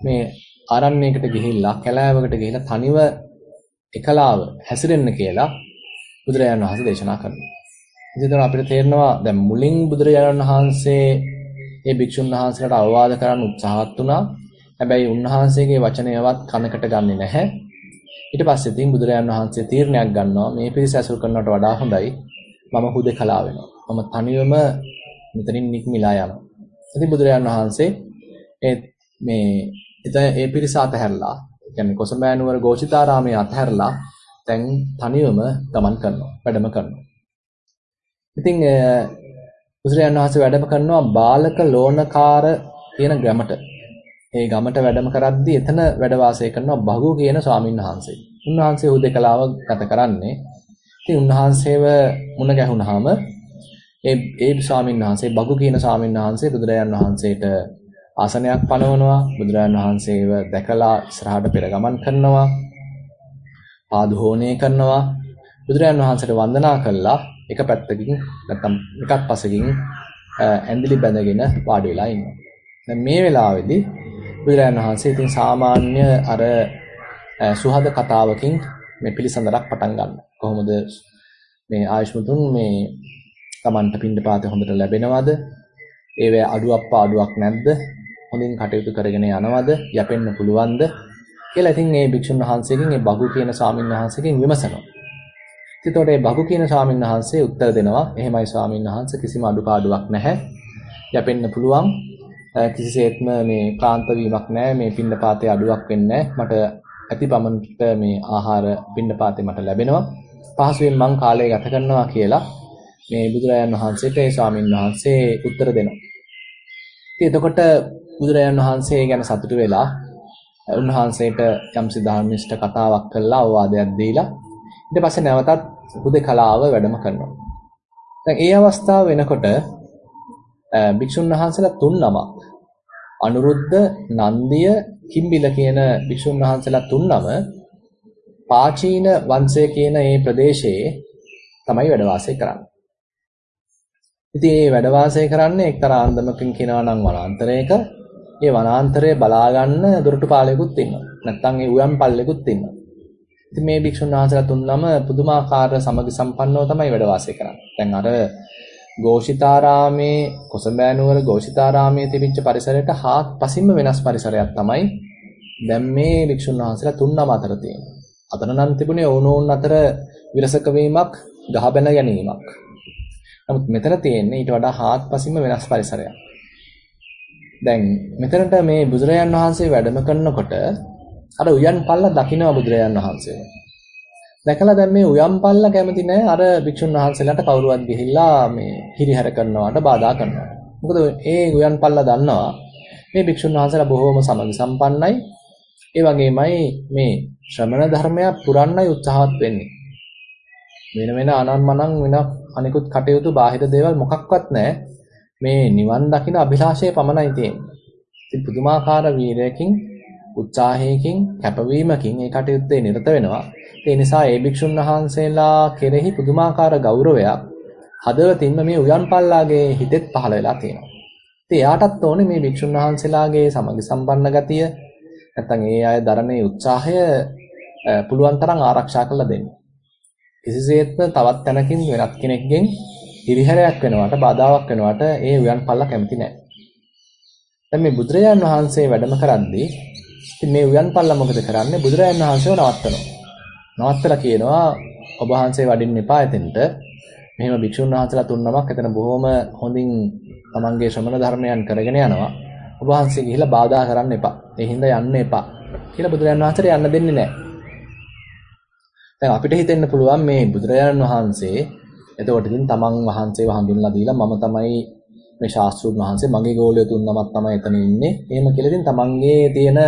මේ ආරණ්‍යයකට ගිහිල්ලා කැලෑවකට ගිහිල්ලා තනිව එකලාව හැසිරෙන්න කියලා බුදුරජාණන් වහන්සේ දේශනා කරනවා. ඉතින් අපිට තේරෙනවා දැන් මුලින් බුදුරජාණන් වහන්සේ ඒ භික්ෂුන් වහන්සේලාට අවවාද කරන්න උත්සාහත් වුණා. හැබැයි උන්වහන්සේගේ වචනයවත් කනකට ගන්නෙ නැහැ. ඊට පස්සේ ඉතින් බුදුරජාණන් වහන්සේ තීරණයක් ගන්නවා මේ පිරිස ඇසුරු කරනවට වඩා හොඳයි මම හුදකලා වෙනවා. මම තනියම මෙතනින් නික්මිලා යනවා. ඉතින් බුදුරජාණන් වහන්සේ ඒ මේ එතන ඒ පිරිස අතහැරලා කියන්නේ කොසඹෑ නුවර ගෝචිතාරාමයේ අතහැරලා දැන් තනියම ගමන් කරනවා වැඩම කරනවා. ඉතින් බුදුරජාණන් වහන්සේ වැඩම කරනවා බාලක ලෝණකාර කියන ගමට. ඒ ගමට වැඩම කරද්දී එතන වැඩ වාසය කරනවා බහු කියන ස්වාමීන් වහන්සේ. උන්වහන්සේ උදේකලාව ගත කරන්නේ. ඉතින් උන්වහන්සේව මුණ ගැහුණාම ඒ ඒ ස්වාමීන් වහන්සේ බහු කියන ස්වාමීන් වහන්සේ බුදුරජාණන් වහන්සේට ආසනයක් පනවනවා බුදුරජාණන් වහන්සේව දැකලා ඉස්සරහට පෙර ගමන් කරනවා පාදහෝණය කරනවා. බුදුරජාණන් වහන්සේට වන්දනා කළා එක පැත්තකින් නැත්නම් එකක් පසකින් ඇඳිලි බැඳගෙන වාඩි වෙලා ඉන්නවා. දැන් මේ වෙලාවේදී බුදුරජාණන් වහන්සේ ඉතින් සාමාන්‍ය අර සුහද කතාවකින් මේ පිළිසඳරක් පටන් ගන්නවා. කොහොමද මේ ආයුෂ්මතුන් මේ Tamanට පින්ඩපාතේ හොඳට ලැබෙනවද? ඒවැ අඩුවක් පාඩුවක් නැද්ද? හොඳින් කටයුතු කරගෙන යනවද යැපෙන්න පුළුවන්ද කියලා ඉතින් මේ භික්ෂුන් වහන්සේගෙන් මේ බගු කියන ස්වාමීන් වහන්සේගෙන් විමසනවා. එතකොට මේ බගු කියන ස්වාමීන් වහන්සේ උත්තර දෙනවා එහෙමයි ස්වාමීන් වහන්සේ කිසිම අඩුපාඩුවක් නැහැ. යැපෙන්න පුළුවන්. කිසිසේත්ම මේ ක්ලාන්ත වීමක් නැහැ. මේ පින්නපාතේ අඩුවක් වෙන්නේ මට ඇති පමණට මේ ආහාර පින්නපාතේ මට ලැබෙනවා. පහසුවෙන් මං කාලය ගත කරනවා කියලා මේ බුදුරජාණන් වහන්සේට ඒ ස්වාමීන් වහන්සේ උත්තර දෙනවා. ඉතින් එතකොට බුදුරජාණන් වහන්සේ ගැන සතුටු වෙලා උන්වහන්සේට යම්සි ධර්මිෂ්ඨ කතාවක් කළා අවවාදයක් දීලා ඊට පස්සේ නැවතත් හුදකලාව වැඩම කරනවා. දැන් ඒ අවස්ථාව වෙනකොට භික්ෂුන් වහන්සේලා තුන් නමක් අනුරුද්ධ නන්දිය කිම්බිල කියන භික්ෂුන් වහන්සේලා තුන් නම පාචීන වංශය කියන මේ ප්‍රදේශයේ තමයි වැඩ වාසය කරන්නේ. ඉතින් මේ වැඩ වාසය කරන්නේ එක්තරා අන්දමකින් කියනවා නම් වනාන්තරයක ඒ වනාන්තරය බලා ගන්න දොරටුපාලෙකුත් ඉන්නවා. නැත්නම් ඒ උයන් පල්ලෙකුත් ඉන්නවා. ඉතින් මේ භික්ෂුන් වහන්සේලා තුන්ලම පුදුමාකාර සමගි සම්පන්නව තමයි වැඩ වාසය කරන්නේ. දැන් අර ගෝෂිතාරාමේ කොසඹෑනුවර ගෝෂිතාරාමේ තිබිච්ච පරිසරයට හාත්පසින්ම වෙනස් පරිසරයක් තමයි දැන් මේ භික්ෂුන් වහන්සේලා තුන්ලම අතර තියෙන්නේ. අතන නම් තිබුණේ ඕනෝන් අතර විරසක වීමක්, ගහබැන ගැනීමක්. නමුත් මෙතන තියෙන්නේ ඊට වඩා හාත්පසින්ම වෙනස් පරිසරයක්. දැන් මෙතනට මේ බුදුරජාන් වහන්සේ වැඩම කරනකොට අර උයන් පල්ල දකින්න බුදුරජාන් වහන්සේ. දැකලා දැන් මේ උයන් පල්ල කැමති නැහැ අර භික්ෂුන් වහන්සේලාට කවුරුවත් ගිහිල්ලා මේ හිරිහැර කරනවට බාධා කරනවා. මොකද ඒ උයන් පල්ල දන්නවා මේ භික්ෂුන් වහන්සේලා බොහෝම සමගි සම්පන්නයි. ඒ වගේමයි මේ ශ්‍රමණ ධර්මයක් පුරන්නයි උත්සාහවත් වෙන්නේ. වෙන වෙන අනන්මනන් වෙන අනිකුත් කටයුතු බාහිර දේවල් මොකක්වත් නැහැ. මේ නිවන් දකින අභිලාෂය පමණයි තියෙන්නේ. ඉතින් පුදුමාකාර වීරයකින් උත්සාහයකින් කැපවීමකින් ඒ කටයුත්තේ නිරත වෙනවා. ඒ නිසා ඒ භික්ෂුන් වහන්සේලා කෙරෙහි පුදුමාකාර ගෞරවයක් හදවතින්ම මේ උයන්පල්ලාගේ හිතෙත් පහළ වෙලා තියෙනවා. ඉතින් එයාටත් ඕනේ මේ භික්ෂුන් වහන්සේලාගේ සමගි සම්පන්න ගතිය නැත්නම් ඒ අය දරන්නේ උත්සාහය පුළුවන් තරම් ආරක්ෂා කරලා දෙන්න. කිසිසේත්ම තවත් තැනකින් වෙනත් කෙනෙක්ගෙන් හිරිහැරයක් වෙනවට බාධාවක් වෙනවට ඒ උයන් පල්ලා කැමති නැහැ. දැන් මේ බුදුරජාන් වහන්සේ වැඩම කරද්දී ඉතින් මේ උයන් පල්ලා මොකද කරන්නේ? බුදුරජාන් වහන්සේව නවත්තනවා. නවත්තලා කියනවා ඔබ වහන්සේ වඩින්න එපා එතෙන්ට. මෙහෙම භික්ෂුන් වහන්සේලා තුන් නමක් එතන බොහොම හොඳින් තමන්ගේ ශ්‍රමණ ධර්මයන් කරගෙන යනවා. ඔබ වහන්සේ ගිහිල්ලා බාධා කරන්න එපා. ඒ හින්දා යන්න එපා. කියලා බුදුරජාණන් වහන්සේට යන්න දෙන්නේ නැහැ. දැන් අපිට හිතෙන්න පුළුවන් මේ බුදුරජාණන් වහන්සේ එතකොට ඉතින් තමන් වහන්සේව හඳුන්ලා දීලා මම තමයි මේ ශාස්ත්‍රුන් වහන්සේ මගේ ගෝලිය තුන් නමක් තමයි එතන ඉන්නේ. එහෙම කියලා ඉතින් තමන්ගේ තියෙන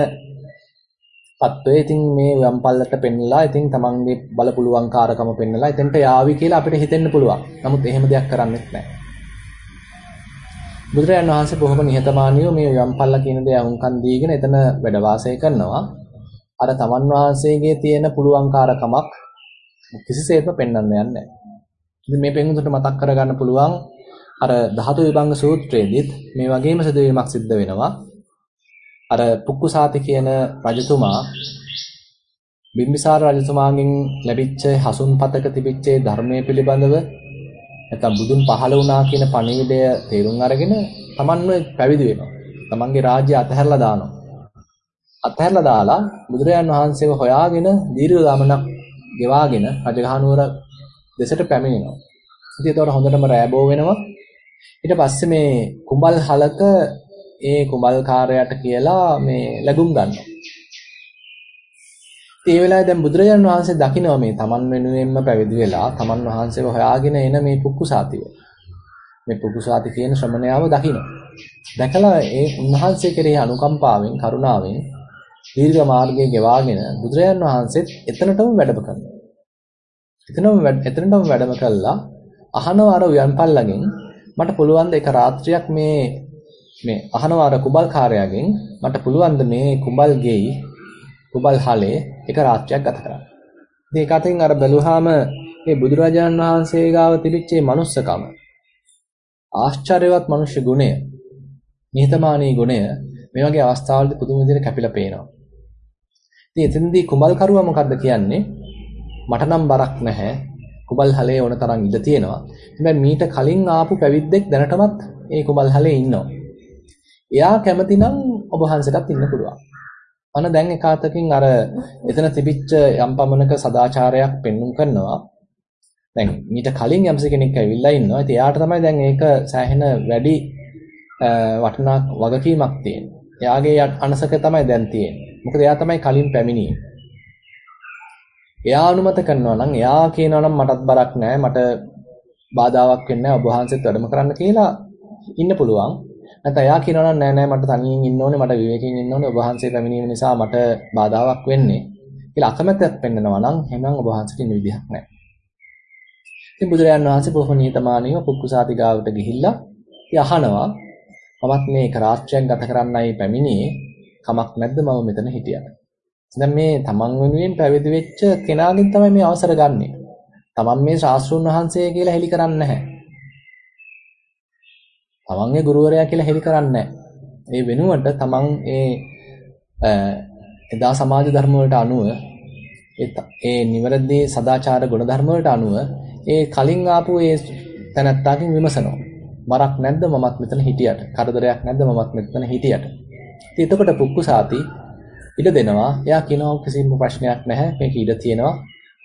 තත්වයේ ඉතින් මේ වම් පල්ලට පෙන්නලා ඉතින් තමන්ගේ බල පුළුවන්කාරකම පෙන්නලා එතෙන්ට යාවි කියලා අපිට හිතෙන්න පුළුවන්. නමුත් එහෙම දෙයක් කරන්නෙත් නැහැ. බුදුරජාණන් වහන්සේ බොහොම නිහතමානීව මේ වම් පල්ල කියන දේ අහුම්කන් දීගෙන එතන වැඩ වාසය කරනවා. අර තමන් වහන්සේගේ තියෙන පුළුවන්කාරකමක් කිසිසේත්ම පෙන්වන්න යන්නේ නැහැ. ඉතින් මේ පෙන්වුන්ට මතක් කරගන්න පුළුවන් අර ධාතු විභංග සූත්‍රයේදීත් මේ වගේම සිදුවීමක් සිද්ධ වෙනවා. අර පුක්කුසාති කියන රජතුමා බිම්බිසාර රජතුමාගෙන් ලැබිච්ච හසුන්පතක තිබිච්ච ධර්මයේ පිළිබඳව නැත්නම් බුදුන් පහළ වුණා කියන පණිවිඩය තේරුම් අරගෙන තමන්ව පැවිදි වෙනවා. තමන්ගේ රාජ්‍ය අතහැරලා දානවා. අතහැරලා දාලා බුදුරජාන් වහන්සේව හොයාගෙන දීර්ඝ ගමනක් ගෙවාගෙන රජගහනුවර දෙසට පැමිණෙනවා. ඉතින් ඒතකොට හොඳටම රෑබෝ වෙනවා. ඊට පස්සේ මේ කුඹල් හලක ඒ කුඹල්කාරයාට කියලා මේ ලැබුම් ගන්නවා. ඒ වෙලාවේ දැන් බුදුරජාණන් වහන්සේ දකිනවා මේ තමන් වෙනුවෙන්ම පැවිදි වෙලා තමන් වහන්සේව හොයාගෙන එන මේ පුක්කුසාතිව. මේ පුක්කුසාති කියන ශ්‍රමණයාව දකිනවා. දැකලා ඒ උන්වහන්සේ කෙරෙහි අනුකම්පාවෙන් කරුණාවෙන් දීර්ඝ මාර්ගයේ ගෙවාගෙන බුදුරජාණන් වහන්සේත් එතනටම වැඩම කරනවා. එතනම එතනටම වැඩම කළා අහනවා අර උයන්පල්ලගෙන් මට පුළුවන් ද එක රාත්‍රියක් මේ මේ අහනවා අර කුඹල්කාරයාගෙන් මට පුළුවන් ද මේ කුඹල් ගෙයි කුඹල් හලේ එක රාත්‍රියක් ගත කරන්න. ඉතින් ඒක අතින් අර බැලුවාම මේ බුදුරජාණන් වහන්සේ ගාව තිබිච්ච මේ manussකම ආශ්චර්යවත් මනුෂ්‍ය ගුණය නිහතමානී ගුණය මේ වගේ අවස්ථාවලදී පුදුම විදිහට කැපිලා පේනවා. ඉතින් එතෙන්දී කුඹල්කරුවා මොකද්ද කියන්නේ? මට නම් බරක් නැහැ. කුඹල් හලේ ඕන තරම් ඉඳ තියෙනවා. හැබැයි මීට කලින් ආපු පැවිද්දෙක් දැනටමත් ඒ කුඹල් හලේ ඉන්නවා. එයා කැමති නම් ඔබ වහන්සේටත් ඉන්න පුළුවන්. අන්න දැන් එකාතකින් අර එතන තිබිච්ච යම් පමණක සදාචාරයක් පෙන්눔 කරනවා. දැන් මීට කලින් යම්ස කෙනෙක් ඇවිල්ලා ඉන්නවා. ඉතින් එයාට තමයි දැන් ඒක සෑහෙන වැඩි වටිනා වගකීමක් තියෙන්නේ. එයාගේ අනසක තමයි දැන් තියෙන්නේ. මොකද එයා තමයි කලින් පැමිණියේ. එයා අනුමත කරනවා නම් එයා කියනවා නම් මටත් බරක් නැහැ මට බාධාවක් වෙන්නේ නැහැ ඔබ වහන්සේත් වැඩම කරන්න කියලා ඉන්න පුළුවන්. නැත්නම් එයා කියනවා නම් නෑ නෑ මට තනියෙන් ඉන්න ඕනේ මට විවේකයෙන් ඉන්න ඕනේ ඔබ වහන්සේ පැමිණීම නිසා මට බාධාවක් වෙන්නේ කියලා අකමැත්තක් පෙන්නනවා නම් එහෙනම් ඔබ වහන්සේට ඉන්න විදිහක් නෑ. ඉතින් බුදුරජාන් වහන්සේ බොහොම නියතමානීව පුක්කුසාති ගාවට ගිහිල්ලා ඉතින් අහනවා මමත් මේක රාත්‍රියක් ගත කරන්නයි පැමිණියේ කමක් නැද්ද මම මෙතන හිටියට. දැන් මේ තමන් වෙනුවෙන් පැවිදි වෙච්ච කෙනාගෙන් තමයි මේ අවසර ගන්නෙ. තමන් මේ ශාස්ත්‍රුන් වහන්සේ කියලා හෙලි කරන්නේ නැහැ. තමන්ගේ ගුරුවරයා කියලා හෙලි කරන්නේ ඒ වෙනුවට තමන් ඒ එදා සමාජ ධර්ම වලට අනුව ඒ නිවැරදි සදාචාර ගුණ ධර්ම වලට අනුව ඒ කලින් ආපු ඒ තැනත්තාකින් විමසනවා. බරක් නැද්ද මමත් මෙතන හිටියට? කරදරයක් නැද්ද මමත් මෙතන හිටියට? ඉතින් එතකොට පුක්කුසාති ඉඩ දෙනවා. එයා කියනවා කිසිම ප්‍රශ්නයක් නැහැ. මේක ඉඩ තියෙනවා.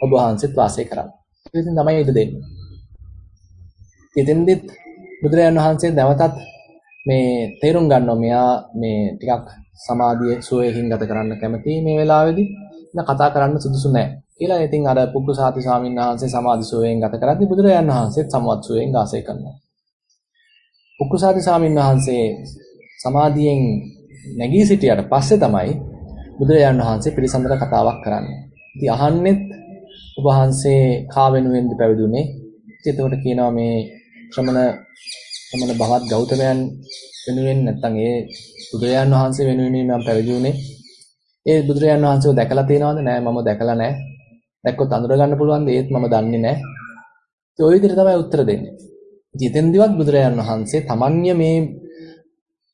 ඔබ වහන්සේත් වාසය කරන්න. ඉතින් තමයි ඉඩ දෙන්නේ. ඉතින්දිත් බුදුරජාණන් වහන්සේ නැවතත් මේ තේරුම් ගන්නවා මෙයා මේ ටිකක් සමාධිය සුවයකින් ගත කරන්න කැමති මේ වෙලාවේදී ඉතින් කතා කරන්න සුදුසු නැහැ කියලා ඉතින් අර පුබ්බසාති ස්වාමීන් වහන්සේ සමාධි සුවයෙන් ගත කරද්දී බුදුරජාණන් වහන්සේත් සමවත් සුවයෙන් වාසය කරනවා පුබ්බසාති ස්වාමීන් වහන්සේ සමාධියෙන් නැගී සිටියට පස්සේ තමයි බුදුරජාණන් වහන්සේ පිළිසඳර කතාවක් කරන්නේ ඉතින් අහන්නෙත් ඔබ වහන්සේ කා වෙනුවෙන්ද පැවිදුනේ ඉතින් එතකොට කියනවා මේ ශ්‍රමණ ශ්‍රමණ භවත් ගෞතමයන් වෙනුවෙන් නැත්තම් ඒ බුදුරජාන් වහන්සේ වෙනුවෙන් මම පැවිදි වුණේ. ඒ බුදුරජාන් වහන්සේව දැකලා තියෙනවද? නෑ මම දැකලා නෑ. දැක්කොත් අඳුර ගන්න පුළුවන්ද? ඒත් මම දන්නේ නෑ. ඒ ඔය විදිහට තමයි උත්තර දෙන්නේ. ජීතෙන්දිවත් බුදුරජාන් වහන්සේ තමන්ය මේ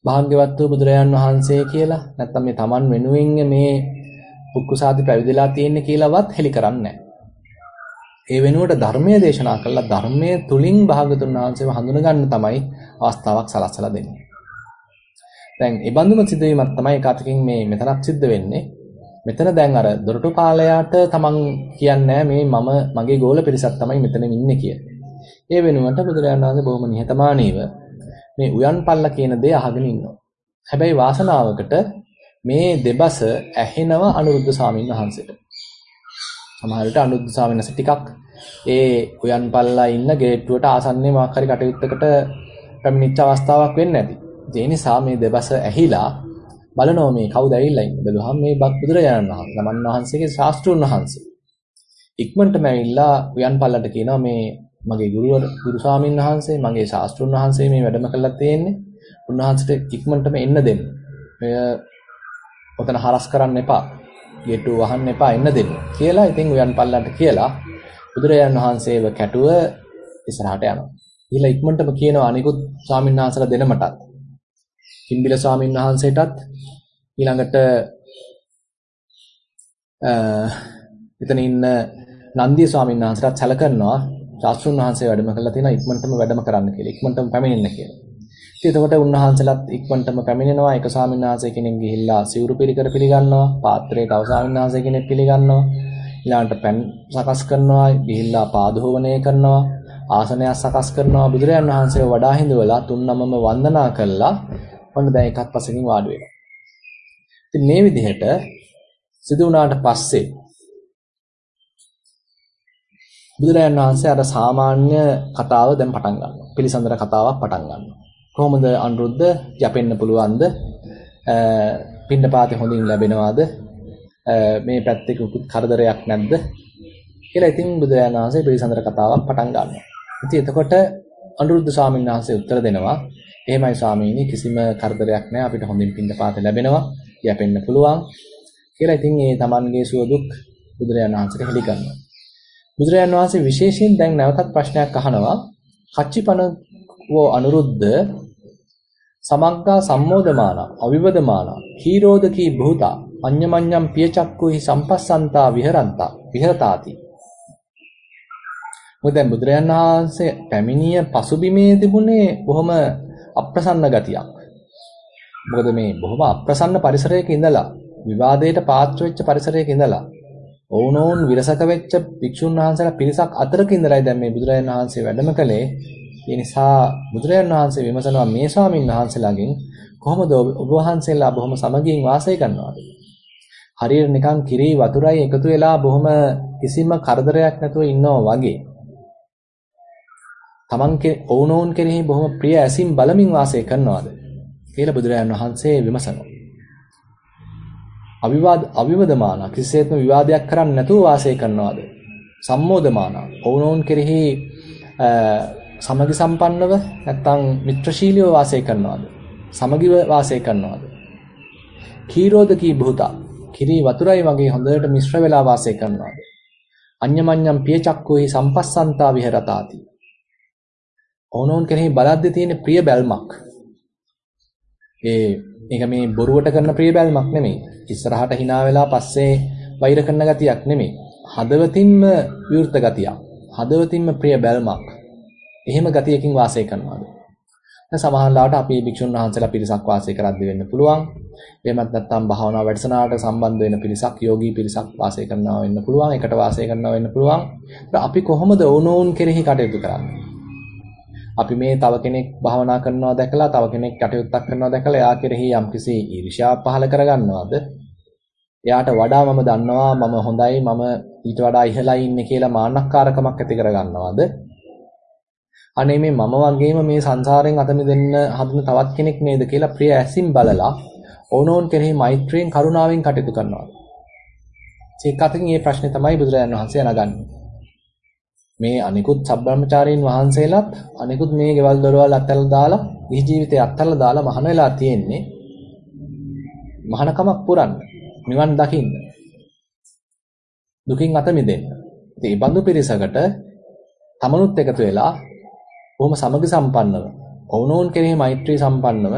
භාග්‍යවත් වූ බුදුරජාන් වහන්සේ කියලා නැත්තම් මේ තමන් වෙනුවෙන් මේ පුක්කුසාදි පැවිදිලා තියෙන්නේ කියලාවත් හෙලි කරන්නේ නැහැ. ඒ වෙනුවට ධර්මයේ දේශනා කළා ධර්මයේ තුලින් භාගතුන් වහන්සේව හඳුනගන්න තමයි අවස්ථාවක් සලස්සලා දෙන්නේ. දැන් ඒ බඳුම සිදුවීමක් තමයි එකතකින් මේ මෙතනක් සිද්ධ වෙන්නේ. මෙතන දැන් අර දොරටු පාලයාට තමන් කියන්නේ මේ මම මගේ ගෝල පිරිසක් තමයි මෙතන ඉන්නේ කියලා. ඒ වෙනුවට බුදුරජාණන් වහන්සේ බොහොම නිහතමානීව මේ උයන් පල්ල කියන දේ අහගෙන ඉන්නවා. හැබැයි වාසනාවකට මේ දෙබස ඇහෙනව අනුරුද්ධ ස්වාමීන් වහන්සේට. සමහර විට අනුරුද්ධ ස්වාමීන් වහන්සේ ටිකක් ඒ උයන් පල්ලා ඉන්න ගේට්ටුවට ආසන්නයේ මොකක් හරි කටයුත්තකට පැමිණිච්ච අවස්ථාවක් වෙන්නේ නැති. ඒ නිසා මේ දෙබස ඇහිලා බලනවා මේ කවුද ඇවිල්ලා ඉන්නේ. බැලුවහම මේ බුදුරජාණන් වහන්සේ, නමන් වහන්සේගේ ශාස්ත්‍රුන් වහන්සේ. ඉක්මනටම ඇවිල්ලා උයන් පල්ලට කියනවා මේ මගේ ගුරුවර ගුරු ස්වාමීන් වහන්සේ මගේ ශාස්ත්‍රුන් වහන්සේ මේ වැඩම කළා තියෙන්නේ. උන්වහන්සේට ඉක්මනටම එන්න දෙන්න. මෙය ඔතන හරස් කරන්න එපා. ගේට්ටුව වහන්න එපා එන්න දෙන්න. කියලා ඉතින් උයන් පල්ලන්ට කියලා බුදුරජාන් වහන්සේව කැටුව ඉස්සරහට යනවා. ඊළඟ ඉක්මනටම කියනවා අනිකුත් ස්වාමීන් වහන්සේලා දෙනමටත්. කිම්බිල ස්වාමීන් වහන්සේටත් ඊළඟට එතන ඉන්න නන්දිය ස්වාමීන් වහන්සේටත් සැලකනවා ශාස්ත්‍රුන් වහන්සේ වැඩම කළා තියෙනවා ඉක්මනටම වැඩම කරන්න කියලා. ඉක්මනටම පැමිණෙන්න කියලා. ඉතින් එතකොට උන්වහන්සේලාත් ඉක්මනටම පැමිණෙනවා. එක ස්වාමීන් වහන්සේ කෙනෙක් ගිහිල්ලා සිවුරු පිළිකර පිළිගන්නවා. පාත්‍රයේ තව ස්වාමීන් වහන්සේ කෙනෙක් පිළිගන්නවා. ඊළඟට පැන් සකස් කරනවා. ගිහිල්ලා පාදහෝවණය කරනවා. ආසනයක් සකස් කරනවා. බුදුරජාන් වහන්සේව වඩා හිඳවලා තුන් නමම වන්දනා කළා. ඔන්න දැන් එකත් පස්සකින් වාඩි වෙනවා. ඉතින් මේ විදිහට සිදු වුණාට පස්සේ බුදුරජාණන් වහන්සේ අර සාමාන්‍ය කතාව දැන් පටන් ගන්නවා. පිළිසඳර කතාවක් පටන් ගන්නවා. කොහොමද අනුරුද්ධ යපෙන්න පුළුවන්ද? පින්නපාතේ හොඳින් ලැබෙනවද? මේ පැත්තේ කුකුත් කරදරයක් නැද්ද? කියලා ඉතින් බුදුරජාණන් වහන්සේ පිළිසඳර කතාවක් පටන් ගන්නවා. ඉතින් එතකොට අනුරුද්ධ ස්වාමීන් වහන්සේ උත්තර දෙනවා. එහෙමයි ස්වාමීනි කිසිම කරදරයක් නැහැ අපිට හොඳින් පින්නපාතේ ලැබෙනවා. යපෙන්න පුළුවන්. කියලා ඉතින් ඒ Tamanගේ සුව දුක් බුදුරජාණන් වහන්සේට හෙළි කරනවා. බුදුරජාණන් වහන්සේ විශේෂයෙන් දැන් නැවතත් ප්‍රශ්නයක් අහනවා. කච්චිපන වෝ අනුරුද්ධ සමග්ගා සම්මෝදමාන අවිවදමාන හීරෝදකී භූතා අඤ්ඤමඤ්ඤම් පියචක්කුහි සම්පස්සන්තා විහරන්තා විහෙරතාති මොකද දැන් බුදුරජාණන් වහන්සේ පැමිණිය පසුබිමේ තිබුණේ බොහොම අප්‍රසන්න ගතියක් මොකද මේ බොහොම අප්‍රසන්න පරිසරයක ඉඳලා විවාදයට පාත්‍ර වෙච්ච පරිසරයක ඉඳලා ඔවුනෝන් විරසක වෙච්ච භික්ෂුන් වහන්සේලා පිරිසක් අතරක ඉඳලායි දැන් මේ බුදුරජාණන් වහන්සේ වැඩම කළේ ඒ නිසා බුදුරජාණන් වහන්සේ විමසනවා මේ ස්වාමීන් වහන්සේලාගෙන් කොහොමද ඔබ වහන්සේලා බොහොම සමගියෙන් වාසය කරනවද? හරියට නිකන් කිරි වතුරයි එකතු වෙලා බොහොම කිසිම කරදරයක් නැතුව ඉන්නවා වගේ. තමන් ඔවුනෝන් කෙරෙහි බොහොම ප්‍රිය ඇසින් බලමින් වාසය කරනවාද කියලා බුදුරජාණන් වහන්සේ විමසනවා. අවිවාද අවිවදමාන කිසිසේත්ම විවාදයක් කරන්නේ නැතුව වාසය කරනවාද? සම්මෝදමාන ඔවුනෝන් කෙරෙහි සමගි සම්පන්නව නැත්නම් මිත්‍රශීලීව වාසය කරනවද? සමගිව වාසය කරනවද? කීරෝදකී භූතා කිරි වතුරයි වගේ හොඳට මිශ්‍ර වෙලා වාසය කරනවද? අඤ්ඤමඤ්ඤම් පියචක්කුහි සම්පස්සන්තා විහෙරතාති. ඕනෝන් කෙනෙහි බලද්දී තියෙන ප්‍රිය බැල්මක්. ඒ මේක මේ බොරුවට කරන ප්‍රිය බැල්මක් නෙමෙයි. ඉස්සරහට hina වෙලා පස්සේ වෛර කරන ගතියක් නෙමෙයි. හදවතින්ම විවෘත ගතියක්. හදවතින්ම ප්‍රිය බැල්මක්. එහෙම ගතියකින් වාසය කරනවාද? දැන් සමහරවිට අපි භික්ෂුන් වහන්සේලා පිරිසක් වාසය කරද්දී වෙන්න පුළුවන්. එහෙමත් නැත්නම් භාවනා වැඩසටහනකට සම්බන්ධ වෙන පිරිසක්, යෝගී පිරිසක් වාසය කරනවා වෙන්න පුළුවන්. එකට වාසය කරනවා වෙන්න පුළුවන්. අපි කොහොමද ඕනෝන් කෙරෙහි කටයුතු කරන්නේ? අපි මේ තව කෙනෙක් භාවනා කරනවා දැකලා තව කෙනෙක් කටයුත්තක් කරනවා දැකලා එයා කෙරෙහි යම්කිසි ඊර්ෂ්‍යාව පහළ කරගන්නවද? එයාට වඩා මම දන්නවා මම හොඳයි මම ඊට වඩා ඉහළයි ඉන්නේ කියලා මාන්නක්කාරකමක් ඇති කරගන්නවද? අනේ මේ මම වගේම මේ සංසාරයෙන් අත මිදෙන්න හදන තවත් කෙනෙක් නේද කියලා ප්‍රිය ඇසින් බලලා ඕනෝන් කෙරෙහි මෛත්‍රියෙන් කරුණාවෙන් කටයුතු කරනවා. ඒක අතකින් මේ ප්‍රශ්නේ තමයි බුදුරජාණන් වහන්සේ නගන්නේ. මේ අනිකුත් සබ්‍රාහ්මචාරීන් වහන්සේලාත් අනිකුත් මේ ගෙවල් දොරවල් අත්හැරලා දාලා ගිහි ජීවිතේ අත්හැරලා දාලා මහාන වෙලා තියෙන්නේ මහානකමක් පුරන්න නිවන් දකින්න දුකින් අත මිදෙන්න. ඉතින් මේ බඳු පිරිසකට තමනුත් එකතු වෙලා බොහොම සමගි සම්පන්නව ඔවුනෝන් කෙරෙහි මෛත්‍රී සම්පන්නව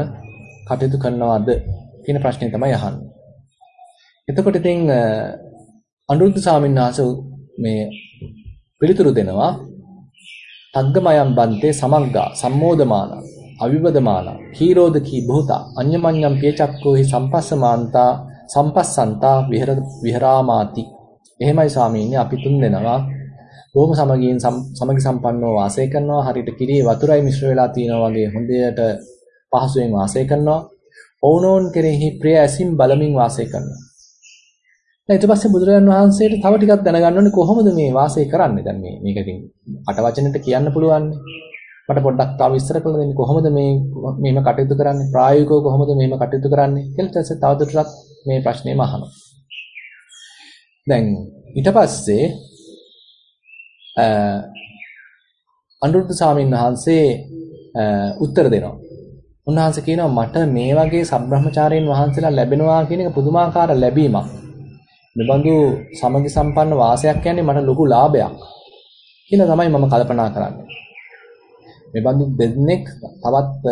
කටයුතු කරනවද කියන ප්‍රශ්නේ තමයි අහන්නේ. එතකොට ඉතින් අනුරුද්ධ ස්වාමීන් වහන්සේ මේ පිළිතුරු දෙනවා තග්ගමයන් බන්තේ සමග්ගා සම්මෝදමාන අවිවදමාන කීරෝදකී භූත අඤ්ඤමඤ්ඤම් පියචක්කෝහි සම්පස්සමාන්තා සම්පස්සන්තා විහරාමාති. එහෙමයි ස්වාමීනි අපි තුන් දෙනවා බොහොම සමගියෙන් සමගි සම්පන්නව වාසය කරනවා. හරියට කිරියේ වතුරයි මිශ්‍ර වෙලා තියෙනවා වගේ හොඳට පහසුවෙන් වාසය කරනවා. ඔවුනෝන් කෙරෙහි ප්‍රිය ඇසින් බලමින් වාසය කරනවා. ඊට පස්සේ බුදුරජාන් වහන්සේට තව ටිකක් දැනගන්න ඕනේ කොහොමද මේ වාසය කරන්නේ? දැන් මේ මේක ඉතින් අට වචනෙට කියන්න පුළුවන්. මට පොඩ්ඩක් තව විස්තර කරලා දෙන්න. කොහොමද මේ මෙහෙම කටයුතු කරන්නේ? ප්‍රායෝගිකව කොහොමද මෙහෙම කටයුතු කරන්නේ? කියලා ඊට පස්සේ තවදුරටත් මේ ප්‍රශ්නේම අහනවා. දැන් ඊට පස්සේ අනුරුද්ධ ස්වාමීන් වහන්සේ උත්තර දෙනවා. උන්වහන්සේ කියනවා මට මේ වගේ සබ්‍රහ්මචාරීන් වහන්සේලා ලැබෙනවා කියන එක පුදුමාකාර ලැබීමක්. මෙබඳු සමගි සම්පන්න වාසයක් කියන්නේ මට ලොකු ලාභයක් කියලා තමයි මම කල්පනා කරන්නේ. මෙබඳු දෙන්නෙක් තවත්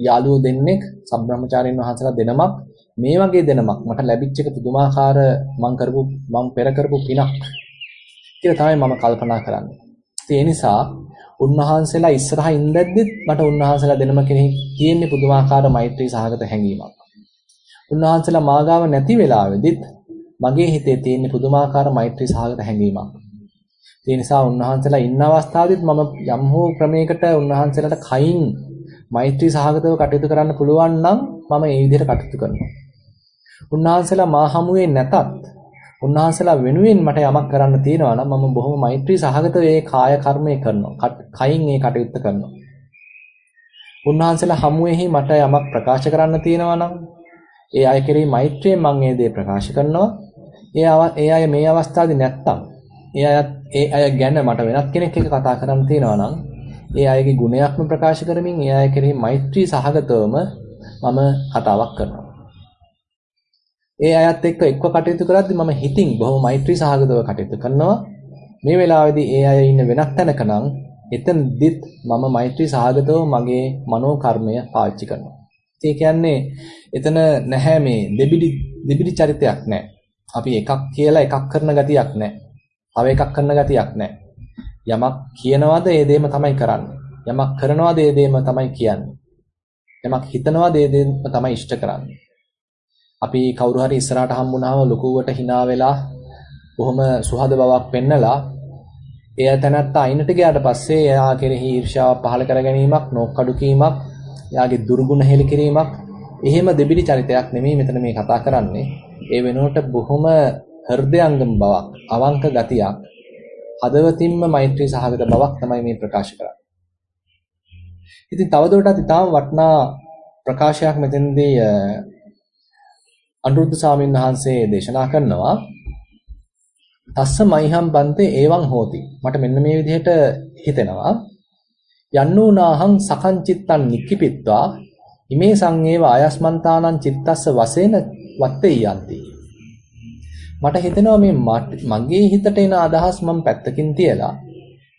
යාළුවෝ දෙන්නෙක් සම්බ්‍රහ්මචාරින් වහන්සේලා දෙනමක් මේ වගේ දෙනමක් මට ලැබිච්ච එක පුදුමාකාර මම කරපු මම පෙර කරපු පිනක් කියලා තමයි මම කල්පනා කරන්නේ. ඒ නිසා උන්වහන්සේලා ඉස්සරහා ඉඳද්දිත් මට උන්වහන්සේලා දෙනම කෙනෙක් තියෙන්නේ පුදුමාකාර මෛත්‍රී සහගත හැඟීමක්. උන්වහන්සේලා මාගාව නැති වෙලාවෙදිත් මගේ හිතේ තියෙන පුදුමාකාර මෛත්‍රී සහගත හැඟීමක්. ඒ නිසා උන්වහන්සේලා ඉන්න අවස්ථාවේදීත් මම යම් හෝ ක්‍රමයකට උන්වහන්සේලාට කයින් මෛත්‍රී සහගතව කටයුතු කරන්න පුළුවන් නම් මම ඒ විදිහට කටයුතු කරනවා. උන්වහන්සේලා මා හමුවේ නැතත් උන්වහන්සේලා වෙනුවෙන් මට යමක් කරන්න තියෙනවා නම් මම බොහොම මෛත්‍රී සහගතව ඒ කාය කර්මය කරනවා. කයින් ඒ කටයුත්ත කරනවා. උන්වහන්සේලා හමුවේහි මට යමක් ප්‍රකාශ කරන්න තියෙනවා නම් ඒ අය කෙරෙහි මෛත්‍රියෙන් මම ඒ දේ ප්‍රකාශ කරනවා. ඒ ඒ අය මේ අවස්ථාවේ නැත්තම් ඒ අය ඒ අය ගැන මට වෙනත් කෙනෙක් එක්ක කතා කරන්න තියෙනවා නම් ඒ අයගේ ගුණයක්ම ප්‍රකාශ කරමින් ඒ අය කෙරෙහි මෛත්‍රී සහගතවම මම කතාවක් කරනවා. ඒ අයත් එක්ක එක්ව කටයුතු කරද්දී මම හිතින් බොහොම මෛත්‍රී සහගතව කටයුතු කරනවා. මේ වෙලාවේදී ඒ අය ඉන්න වෙනත් තැනක නම් එතනදිත් මම මෛත්‍රී සහගතව මගේ මනෝ කර්මය පාවිච්චි කරනවා. ඒ කියන්නේ එතන නැහැ මේ දෙබිඩි දෙබිඩි චරිතයක් නැහැ. අපි එකක් කියලා එකක් කරන ගතියක් නැහැ. තව එකක් කරන ගතියක් නැහැ. යමක් කියනවාද ඒ දේම තමයි කරන්නේ. යමක් කරනවාද ඒ දේම තමයි කියන්නේ. යමක් හිතනවාද ඒ දේම තමයි ඉෂ්ට කරන්නේ. අපි කවුරු හරි ඉස්සරහට හම්බුනහම ලොකුවට hina වෙලා බොහොම සුහද බවක් පෙන්නලා එයා තැනත්ත අයිනට ගියාට පස්සේ එයා කෙරෙහි ඊර්ෂ්‍යාව පහළ කර ගැනීමක්, නෝක්කඩු කීමක්, එයාගේ දුර්ගුණ හෙළි කිරීමක් එහෙම දෙබිඩි චරිතයක් නෙමෙයි මෙතන මේ කතා කරන්නේ. ඒ වෙනුවට බොහොම හෘදයාංගම බවක්, අවංක ගතියක්, හදවතින්ම මෛත්‍රී සහගත බවක් තමයි මේ ප්‍රකාශ කරන්නේ. ඉතින් තවදුරටත් ඊටාම වටිනා ප්‍රකාශයක් මෙතෙන්දී අනුරුද්ධ ස්වාමීන් වහන්සේ දේශනා කරනවා. තස්ස මයිහම් බන්තේ එවං හෝති. මට මෙන්න මේ විදිහට හිතෙනවා. යන්නූනාහං සකංචිත්තං නික්කිපිත්වා. ඉමේ සංවේව ආයස්මන්තානං චිත්තස්ස වසේන වත්තේ යන්ති මට හිතෙනවා මේ මගේ හිතට එන අදහස් මම පැත්තකින් තියලා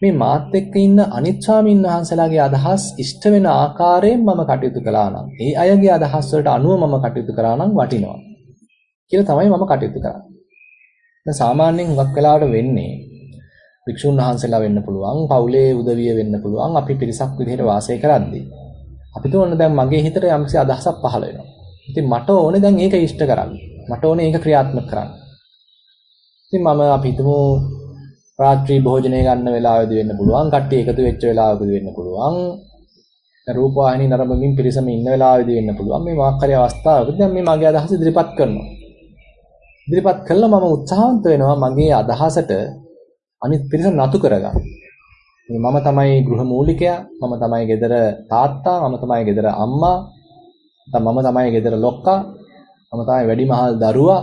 මේ මාත් එක්ක ඉන්න අනිත් ස්වාමීන් වහන්සේලාගේ අදහස් ඉෂ්ට වෙන ආකාරයෙන් මම කටයුතු කළා නම් ඒ අයගේ අදහස් වලට අනුව මම කටයුතු කරා නම් වටිනවා කියලා තමයි මම කටයුතු කරන්නේ. දැන් සාමාන්‍යයෙන් හුඟක් වෙලාවට වෙන්නේ වික්ෂුන් වහන්සේලා වෙන්න පුළුවන්, පවුලේ උදවිය වෙන්න පුළුවන්, අපි පිරිසක් විදිහට වාසය කරද්දී. අපිට ඕන දැන් මගේ හිතට යම්කිසි අදහසක් පහළ වෙනවා. ඉතින් මට ඕනේ දැන් ඒක ඉෂ්ට කරන්න. මට ඕනේ ඒක ක්‍රියාත්මක කරන්න. ඉතින් මම අපි හිතමු රාත්‍රී භෝජනය ගන්න වෙලාවෙදී වෙන්න පුළුවන්, කට්ටිය එකතු වෙච්ච වෙලාවකදී වෙන්න පුළුවන්. රූපවාහිනී නරඹමින් පිරිසම ඉන්න වෙලාවෙදී වෙන්න පුළුවන්. මේ මොකක් හරි අවස්ථාවකදී දැන් මේ මගේ අදහස ඉදිරිපත් කරනවා. ඉදිරිපත් කළා මම උත්සාහන්ත වෙනවා මගේ අදහසට අනිත් පිරිස නතු කරගන්න. මම තමයි ගෘහ මූලිකයා, මම තමයි ගෙදර තාත්තා, මම තමයි ගෙදර අම්මා, මම තමයි ගෙදර ලොක්කා, මම තමයි වැඩිමහල් දරුවා.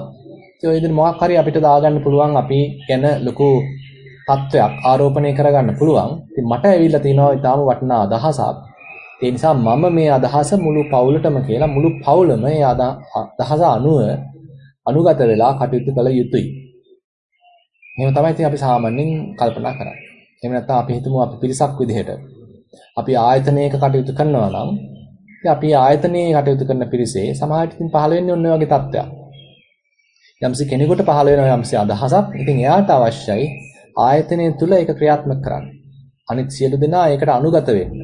ඒ විදිහට මොකක් හරි අපිට දාගන්න පුළුවන් අපි ගැන ලොකු තත්වයක් ආරෝපණය කරගන්න පුළුවන්. ඉතින් මට ඇවිල්ලා තිනවා ඊටාම වටිනා අදහසක්. ඒ නිසා මම මේ අදහස මුළු පවුලටම කියලා මුළු පවුලම මේ අදහස අනුව අනුගත වෙලා කටයුතු කළ යුතුයි. එහෙම තමයි ඉතින් අපි සාමාන්‍යයෙන් කල්පනා කරන්නේ. එහෙම නැත්නම් අපි හිතමු අපි පිරිසක් විදිහට අපි ආයතනයක කටයුතු කරනවා නම් ඉතින් අපි ආයතනයේ කටයුතු කරන පිරිසේ සමාජයට ඉතින් පහළ වෙන්නේ ඔන්න ඔය වගේ තත්ත්වයක්. යම්සි කෙනෙකුට පහළ වෙන යම්සි අදහසක් ඉතින් එයාට අවශ්‍යයි ආයතනය තුල ඒක ක්‍රියාත්මක කරන්න. අනිත් සියලු දෙනා ඒකට අනුගත වෙන්න.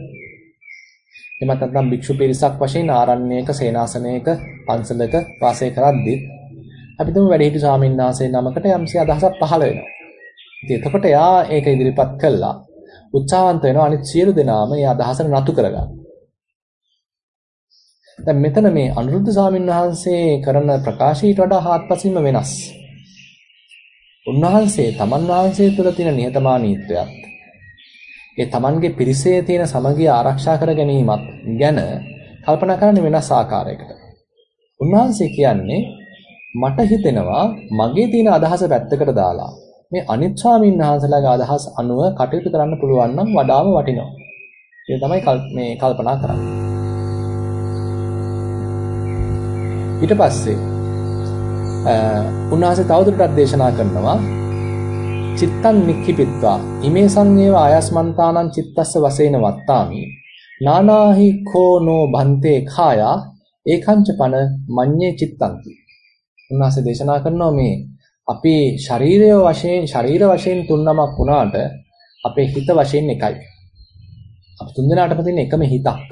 එමත් නැත්නම් භික්ෂු පිරිසක් වශයෙන් ආරණ්‍යයක සේනාසනයක පන්සලක වාසය කරද්දී අපි තුමු වැඩිහිටි ස්වාමීන් වහන්සේ නමකට යම්සි අදහසක් පහළ වෙනවා. ඉතින් එතකොට එයා ඒක ඉදිරිපත් කළා උත්සාහවන්ත වෙනවා අනිත් සියලු දෙනාම මේ අදහස නතු කරගන්න. දැන් මෙතන මේ අනුරුද්ධ ස්වාමීන් වහන්සේ කරන ප්‍රකාශයට වඩා හාත්පසින්ම වෙනස්. උන්වහන්සේ තමන් වහන්සේ තුළ තියෙන නිහතමානීත්වයත් ඒ තමන්ගේ පිරිසේ තියෙන සමගිය ආරක්ෂා කර ගැනීමත් ගැන කල්පනා කරන්න වෙනස් ආකාරයකට. උන්වහන්සේ කියන්නේ මට හිතෙනවා මගේ තියෙන අදහස පැත්තකට දාලා මේ අනිත් ස්වාමීන් වහන්සේලාගේ අදහස් අනුව කටයුතු කරන්න පුළුවන් නම් වඩාම වටිනවා. ඒ තමයි මේ කල්පනා කරන්නේ. ඊට පස්සේ උන්වහන්සේ තවදුරටත් දේශනා කරනවා චිත්තං නික්ඛිපිත්වා ඉමේ සංවේව ආයස්මන්තානං චිත්තස්ස වශයෙන් වත්තාමි නානාහි කෝනෝ බන්තේ khaya ඒකංච පන මඤ්ඤේ චිත්තන්ති උන්වහන්සේ දේශනා කරනවා මේ අපි ශරීරය වශයෙන් ශරීර වශයෙන් තුන්නමක් වුණාට අපේ හිත වශයෙන් එකයි. අපි තුන්දෙනාටම තියෙන එකම හිතක්.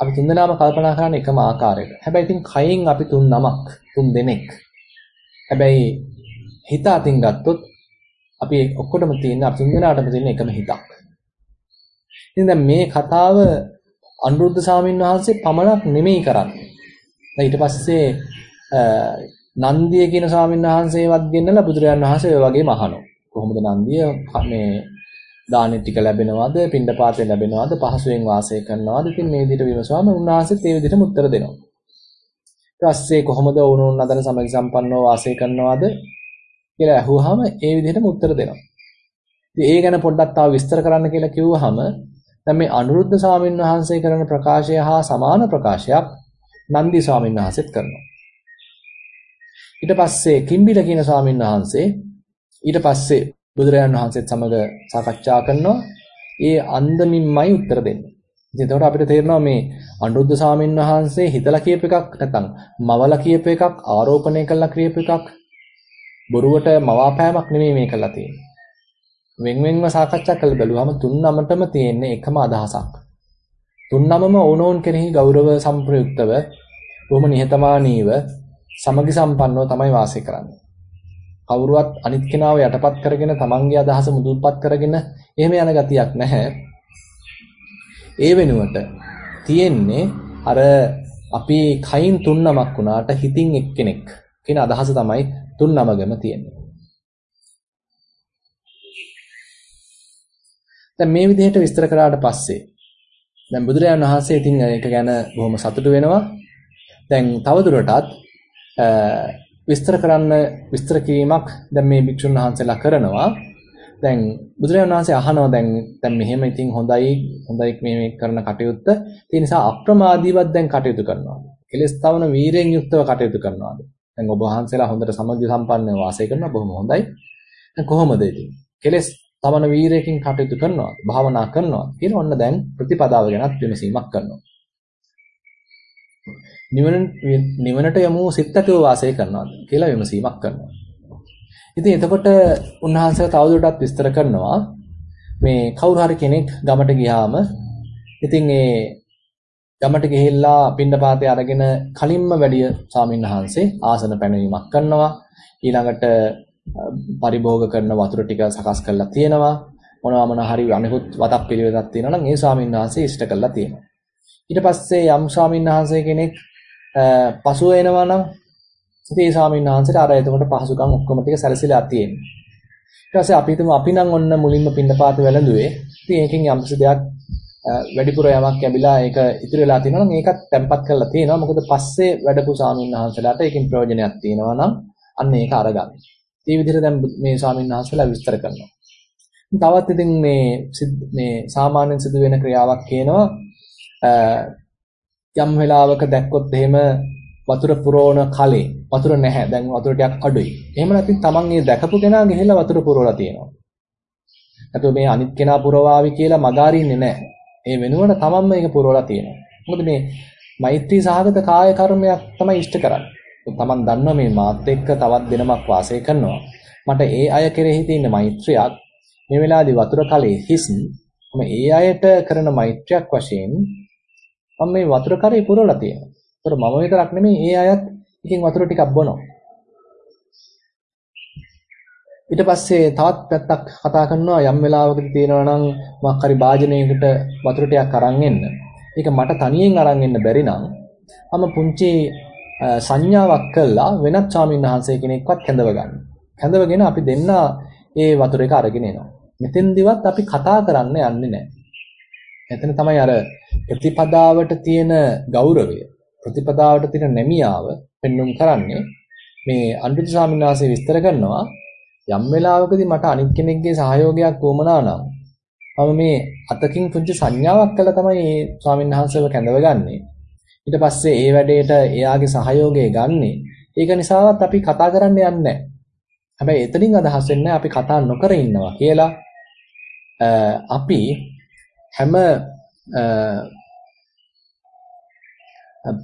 අපි තුන්දෙනාම කල්පනා කරන්නේ එකම ආකාරයකට. හැබැයි ඉතින් කයින් අපි තුන් නමක්, තුන් දෙනෙක්. හැබැයි හිත අතින් ගත්තොත් අපි ඔක්කොටම තියෙන අපි තුන්දෙනාටම තියෙන එකම හිතක්. ඉතින් දැන් මේ කතාව අනුරුද්ධ සාමින් වහන්සේ පමණක් නෙමෙයි කරන්නේ. ඊට පස්සේ නන්දිය කියන ස්වාමීන් වහන්සේවත් ගෙන්නලා බුදුරජාන් වහන්සේ ඔය වගේම අහනවා. කොහොමද නන්දිය මේ දානෙ ටික ලැබෙනවද, පින්ඩපාතේ ලැබෙනවද, පහසුවෙන් වාසය කරනවද? ඉතින් මේ විදිහට විමසුවාම උන්වහන්සේත් ඒ විදිහටම උත්තර දෙනවා. ඊට පස්සේ කොහොමද වුණුන් අදන සමගි සම්පන්නව වාසය කරනවද කියලා අහුවාම ඒ විදිහටම උත්තර දෙනවා. ඉතින් ඒ ගැන පොඩ්ඩක් තව විස්තර කරන්න කියලා කිව්වහම දැන් මේ අනුරුද්ධ ස්වාමීන් වහන්සේ කරන ප්‍රකාශය හා සමාන ප්‍රකාශයක් නන්දි ස්වාමීන් වහන්සේත් කරනවා. ඊට පස්සේ කිම්බිල කියන ස්වාමීන් වහන්සේ ඊට පස්සේ බුදුරජාන් වහන්සේත් සමග සාකච්ඡා කරනවා. ඒ අන්දමින්මයි උත්තර දෙන්නේ. ඉතින් එතකොට අපිට තේරෙනවා මේ අනුරුද්ධ ස්වාමීන් වහන්සේ හිතලා කියප එකක් නැත්නම් මවලා කියප එකක් ආරෝපණය කළා කියප එකක් බොරුවට මවාපෑමක් නෙමෙයි මේ කළා තියෙන්නේ. වෙන් වෙන්ව සාකච්ඡා කරලා බැලුවම තුන් නමටම තියෙන්නේ එකම අදහසක්. තුන් නමම ඕනෝන් කෙරෙහි ගෞරව සම්ප්‍රයුක්තව බොහොම නිහතමානීව සමගි සම්පන්නව තමයි වාසය කරන්නේ. කවුරුවත් අනිත් කෙනාව යටපත් කරගෙන තමන්ගේ අදහස මුදුන්පත් කරගෙන එහෙම යන ගතියක් නැහැ. ඒ වෙනුවට තියෙන්නේ අර අපි කයින් තුන් නමක් වුණාට හිතින් එක්කෙනෙක් කියන අදහස තමයි තුන් නමගම තියෙන්නේ. දැන් මේ විදිහට විස්තර කරාට පස්සේ දැන් බුදුරජාණන් වහන්සේ ඉතින් ඒක ගැන බොහොම සතුටු වෙනවා. දැන් තවදුරටත් විස්තර කරන්න විස්තර කිරීමක් දැන් මේ භික්ෂුන් වහන්සේලා කරනවා. දැන් බුදුරජාණන් වහන්සේ අහනවා දැන් දැන් මෙහෙම ඉතින් හොඳයි හොඳයි මේ කරන කටයුත්ත. ඒ නිසා අප්‍රමාදීවත් දැන් කටයුතු කරනවා. කෙලස් තවන වීරයෙන් යුක්තව කටයුතු කරනවාද? දැන් ඔබ වහන්සේලා හොඳට සමගි සම්පන්නව වාසය කරනවා බොහොම හොඳයි. දැන් කොහොමද ඉතින්? කෙලස් තවන වීරයකින් කටයුතු කරනවා, භාවනා කරනවා කියලා ඔන්න දැන් ප්‍රතිපදාව ගැනත් විමසීමක් කරනවා. නිවන නිවනට යමු සිතකව වාසය කරනවාද කියලා විමසීමක් කරනවා. ඉතින් එතකොට උන්වහන්සේ තවදුරටත් විස්තර කරනවා මේ කවුරු හරි කෙනෙක් ගමට ගියාම ඉතින් ඒ ගමට ගිහිල්ලා පින්ඩපාතේ අරගෙන කලින්ම වැඩිය ස්වාමීන් වහන්සේ ආසන පැනවීමක් කරනවා. ඊළඟට පරිභෝග කරන වතුර ටික සකස් කරලා තියෙනවා. මොනවා මොන හරි අනිකුත් වතක් පිළිවෙතක් තියෙනවා නම් ඒ ස්වාමීන් වහන්සේ ඉෂ්ට කරලා තියෙනවා. ඊට පස්සේ යම් ස්වාමීන් වහන්සේ කෙනෙක් පසුව එනවා නම් ඉතින් ඒ ස්වාමීන් වහන්සේට අර එතකොට පහසුකම් ඔක්කොම ටික සැලසිලා තියෙනවා. ඊට පස්සේ අපි හිතමු අපි නම් ඔන්න මුලින්ම පින්නපාත වැළඳුවේ. ඉතින් ඒකෙන් යම්කිසි දෙයක් වැඩිපුර යමක් ලැබිලා ඒක ඉතිරි වෙලා තියෙනවා නම් ඒකත් තැම්පත් කරලා තියෙනවා. මොකද පස්සේ වැඩපු ස්වාමීන් වහන්සේලාට ඒකෙන් ප්‍රයෝජනයක් තියෙනවා නම් අන්න ඒක අරගන්න. මේ විදිහට දැන් මේ ස්වාමීන් වහන්සේලා විස්තර කරනවා. තවත් ඉතින් මේ මේ සාමාන්‍යයෙන් සිදුවෙන ක්‍රියාවක් කියනවා යම් වෙලාවක දැක්කොත් එහෙම වතුර පුරවන කලේ වතුර නැහැ. දැන් වතුර ටිකක් අඩුයි. එහෙම නැත්නම් තමන් මේ දැකපු කෙනා ගිහිල්ලා වතුර පුරවලා තියෙනවා. නැත්නම් මේ අනිත් කෙනා පුරවාවි කියලා මගාරින්නේ නැහැ. ඒ වෙනුවට තමන් මේක පුරවලා තියෙනවා. මොකද මේ මෛත්‍රී සහගත කාය කර්මයක් තමයි ඉෂ්ට කරන්නේ. තමන් දන්නවා මේ මාත් එක්ක තවත් දෙනමක් වාසය කරනවා. මට ඒ අය කෙරෙහි තියෙන මෛත්‍රියක් මේ වෙලාවේදී වතුර කලේ හිස් මම ඒ අයට කරන මෛත්‍රියක් වශයෙන් මම මේ වතුර කරේ පුරවලා තියෙනවා. ඒතර මම විතරක් නෙමෙයි ඒ අයත් ඉතින් වතුර ටිකක් බොනවා. ඊට පස්සේ තවත් පැත්තක් කතා කරනවා යම් වෙලාවකදී තියෙනවා නම් මොකක් හරි වාජනයකට වතුර ටිකක් අරන් එන්න. ඒක මට තනියෙන් අරන් එන්න බැරි නම් මම පුංචි සංඥාවක් කළා වෙනත් ස්වාමීන් වහන්සේ කෙනෙක්වත් කැඳව ගන්න. කැඳවගෙන අපි දෙන්න ඒ වතුර එක අරගෙන එනවා. මෙතෙන්දිවත් අපි කතා කරන්න යන්නේ නැහැ. එතන තමයි අර ප්‍රතිපදාවට තියෙන ගෞරවය ප්‍රතිපදාවට තියෙන නැමියාව පෙන්눔 කරන්නේ මේ අනුරුද්ධ ස්වාමීන් වහන්සේ විස්තර කරනවා යම් වෙලාවකදී මට අනිත් කෙනෙක්ගේ සහයෝගයක් වුමනා නම් මම මේ අතකින් පුංචි සංඥාවක් කළා තමයි මේ ස්වාමීන් වහන්සේව කැඳවගන්නේ. ඊට පස්සේ ඒ වැඩේට එයාගේ සහයෝගය ගන්නෙ. ඒක නිසාවත් අපි කතා කරන්න යන්නේ හැබැයි එතනින් අදහස් වෙන්නේ අපි කතා නොකර ඉන්නවා කියලා. අපි හැම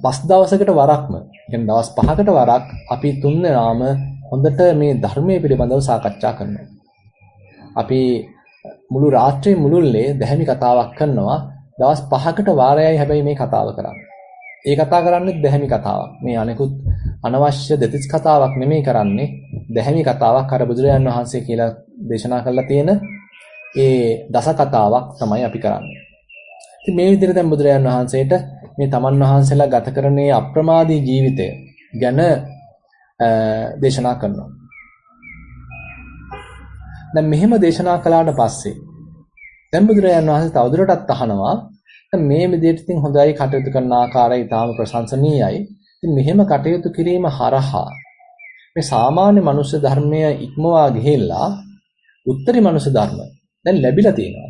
පස් දවසකට වරක්ම කියන්නේ දවස් 5කට වරක් අපි තුන් දෙනාම හොඳට මේ ධර්මයේ පිළිබඳව සාකච්ඡා කරනවා. අපි මුළු රාත්‍රියේ මුළුල්ලේ දැහැමි කතාවක් කරනවා. දවස් 5කට වාරයයි හැබැයි මේ කතාව කරන්නේ. ඒ කතා කරන්නේ දැහැමි කතාවක්. මේ අනිකුත් අනවශ්‍ය දෙතිස් කතාවක් නෙමෙයි කරන්නේ. දැහැමි කතාවක් අර බුදුරජාන් වහන්සේ කියලා දේශනා කරලා තියෙන ඒ දස කතාවක් තමයි අපි කරන්නේ. ඉතින් මේ විදිහට දැන් බුදුරජාන් වහන්සේට මේ තමන් වහන්සේලා ගත කරන අප්‍රමාදී ජීවිතය ගැන දේශනා කරනවා. දැන් මෙහෙම දේශනා කළාට පස්සේ දැන් බුදුරජාණන් වහන්සේ තවදුරටත් අහනවා දැන් මේ විදිහට ඉතින් හොඳයි කටයුතු කරන ආකාරය ඊටාම ප්‍රශංසනීයයි. ඉතින් මෙහෙම කටයුතු කිරීම හරහා මේ සාමාන්‍ය මනුෂ්‍ය ධර්මය ඉක්මවා ගිහිල්ලා උත්තරී මනුෂ්‍ය ධර්ම දැන් ලැබිලා තියෙනවා.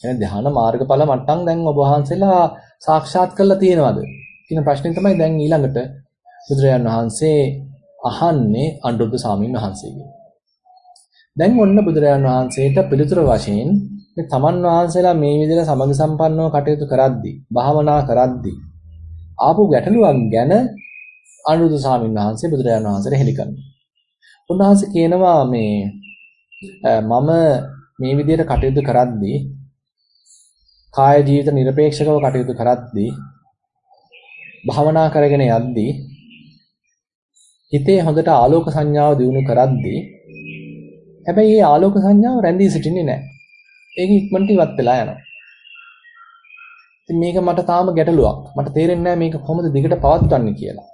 එහෙනම් ධ්‍යාන මාර්ගඵල මට්ටම් දැන් ඔබ වහන්සේලා සාක්ෂාත් කරලා තියෙනවද කියන ප්‍රශ්නේ තමයි දැන් ඊළඟට බුදුරජාන් වහන්සේ අහන්නේ අනුරුද්ධ සාමීන් වහන්සේගෙන්. දැන් ඔන්න බුදුරජාන් වහන්සේට පිළිතුර වශයෙන් මේ තමන් වහන්සේලා මේ විදිහට සමග සම්පන්නව කටයුතු කරද්දී, භාවනා කරද්දී ආපු ගැටලුවක් ගැන අනුරුද්ධ සාමීන් වහන්සේ බුදුරජාන් වහන්සේට හෙළි කරනවා. උන්වහන්සේ කියනවා මේ මම මේ විදිහට කටයුතු කරද්දී කාය ජීවිත নিরপেক্ষව කටයුතු කරද්දී භවනා කරගෙන යද්දී හිතේ හොඳට ආලෝක සංඥාව දිනු කරද්දී හැබැයි මේ ආලෝක සංඥාව රැඳී සිටින්නේ නැහැ. ඒක ඉක්මනට ඉවත් වෙලා යනවා. ඉතින් මේක මට තාම ගැටලුවක්. මට තේරෙන්නේ නැහැ මේක කොහොමද දිගට පවත්වන්නේ කියලා.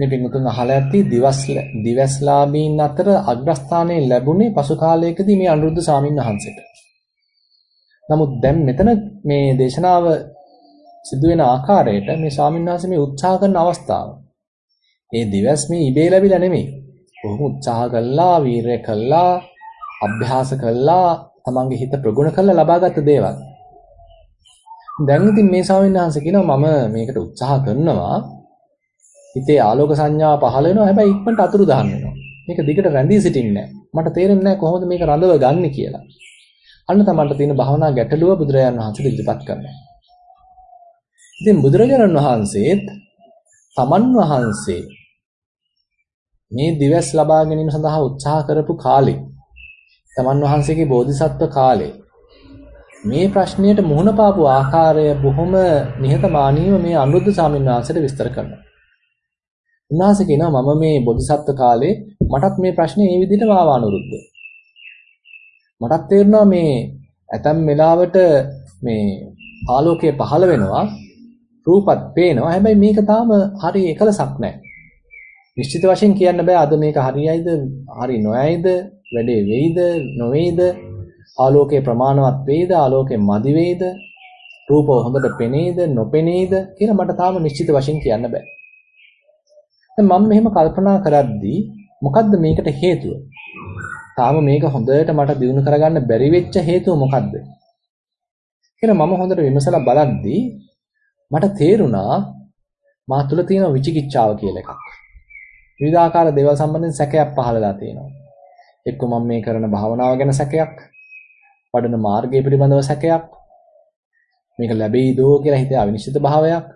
මේ පින්තුන් අහලා ඇති දිවස් දිවස්ලාභීන් අතර අග්‍රස්ථානයේ ලැබුණේ පසු කාලයකදී මේ අනුරුද්ධ සාමින් වහන්සේට. නමුත් දැන් මෙතන මේ දේශනාව සිදුවෙන ආකාරයට මේ ස්වාමීන් වහන්සේ මේ උත්සාහ කරන අවස්ථාව. මේ දිවස් මේ ඉබේ ලැබිලා නෙමෙයි. කොහොම උත්සාහ කළා, වීරය කළා, අභ්‍යාස කළා, තමන්ගේ හිත ප්‍රගුණ කරලා ලබාගත් දේවල්. දැන් ඉතින් මේ ස්වාමීන් වහන්සේ කියනවා මම මේකට උත්සාහ කරනවා. හිතේ ආලෝක සංඥා පහළ වෙනවා. හැබැයි ඉක්මනට අතුරු දහන් වෙනවා. මේක දිගට රැඳී සිටින්නේ නැහැ. මට තේරෙන්නේ නැහැ කොහොමද මේක රඳව ගන්නෙ කියලා. අන්න තමන්ට තියෙන භවනා ගැටලුව බුදුරජාණන් වහන්සේට ඉදිරිපත් කරනවා. ඉතින් බුදුරජාණන් වහන්සේත් තමන් වහන්සේ මේ දිවස් ලබා ගැනීම සඳහා උත්සාහ කරපු කාලේ තමන් වහන්සේගේ බෝධිසත්ව කාලේ මේ ප්‍රශ්නයට මුහුණ පාපු ආකාරය බොහොම නිහතමානීව මේ අනුරුද්ධ ස්වාමීන් වහන්සේට විස්තර කරනවා. උන්වහන්සේ කියනවා මම මේ බෝධිසත්ව කාලේ මටත් මේ ප්‍රශ්නේ මේ විදිහට ආවා අනුරුද්ධ. මටත් තේරුණා මේ ඇතම් වෙලාවට මේ ආලෝකය පහළ වෙනවා රූපත් පේනවා. හැබැයි මේක තාම හරි එකලසක් නැහැ නිශ්චිත වශයෙන් කියන්න බෑ අද මේක හරියයිද හරි නොයයිද වැඩේ වෙයිද නොවේද ආලෝකයේ ප්‍රමාණවත් වේද ආලෝකයේ මදි වේද රූප හොඳට පෙනේද නොපෙනේද කියලා මට තාම නිශ්චිත වශයෙන් කියන්න බෑ. දැන් මම මෙහෙම කල්පනා කරද්දී මොකද්ද මේකට හේතුව තාම මේක හොඳට මට දිනු කරගන්න බැරි වෙච්ච හේතුව මොකද්ද? කියලා මම හොඳට විමසලා බලද්දී මට තේරුණා මා තුළ තියෙන විචිකිච්ඡාව කියලා එකක්. විවිධාකාර දේවල් සම්බන්ධයෙන් සැකයක් පහළලා තියෙනවා. එක්ක මම මේ කරන භාවනාව ගැන සැකයක්, වඩන මාර්ගය පිළිබඳව සැකයක්, මේක ලැබෙයිදෝ කියලා හිතේ අවිනිශ්චිත භාවයක්.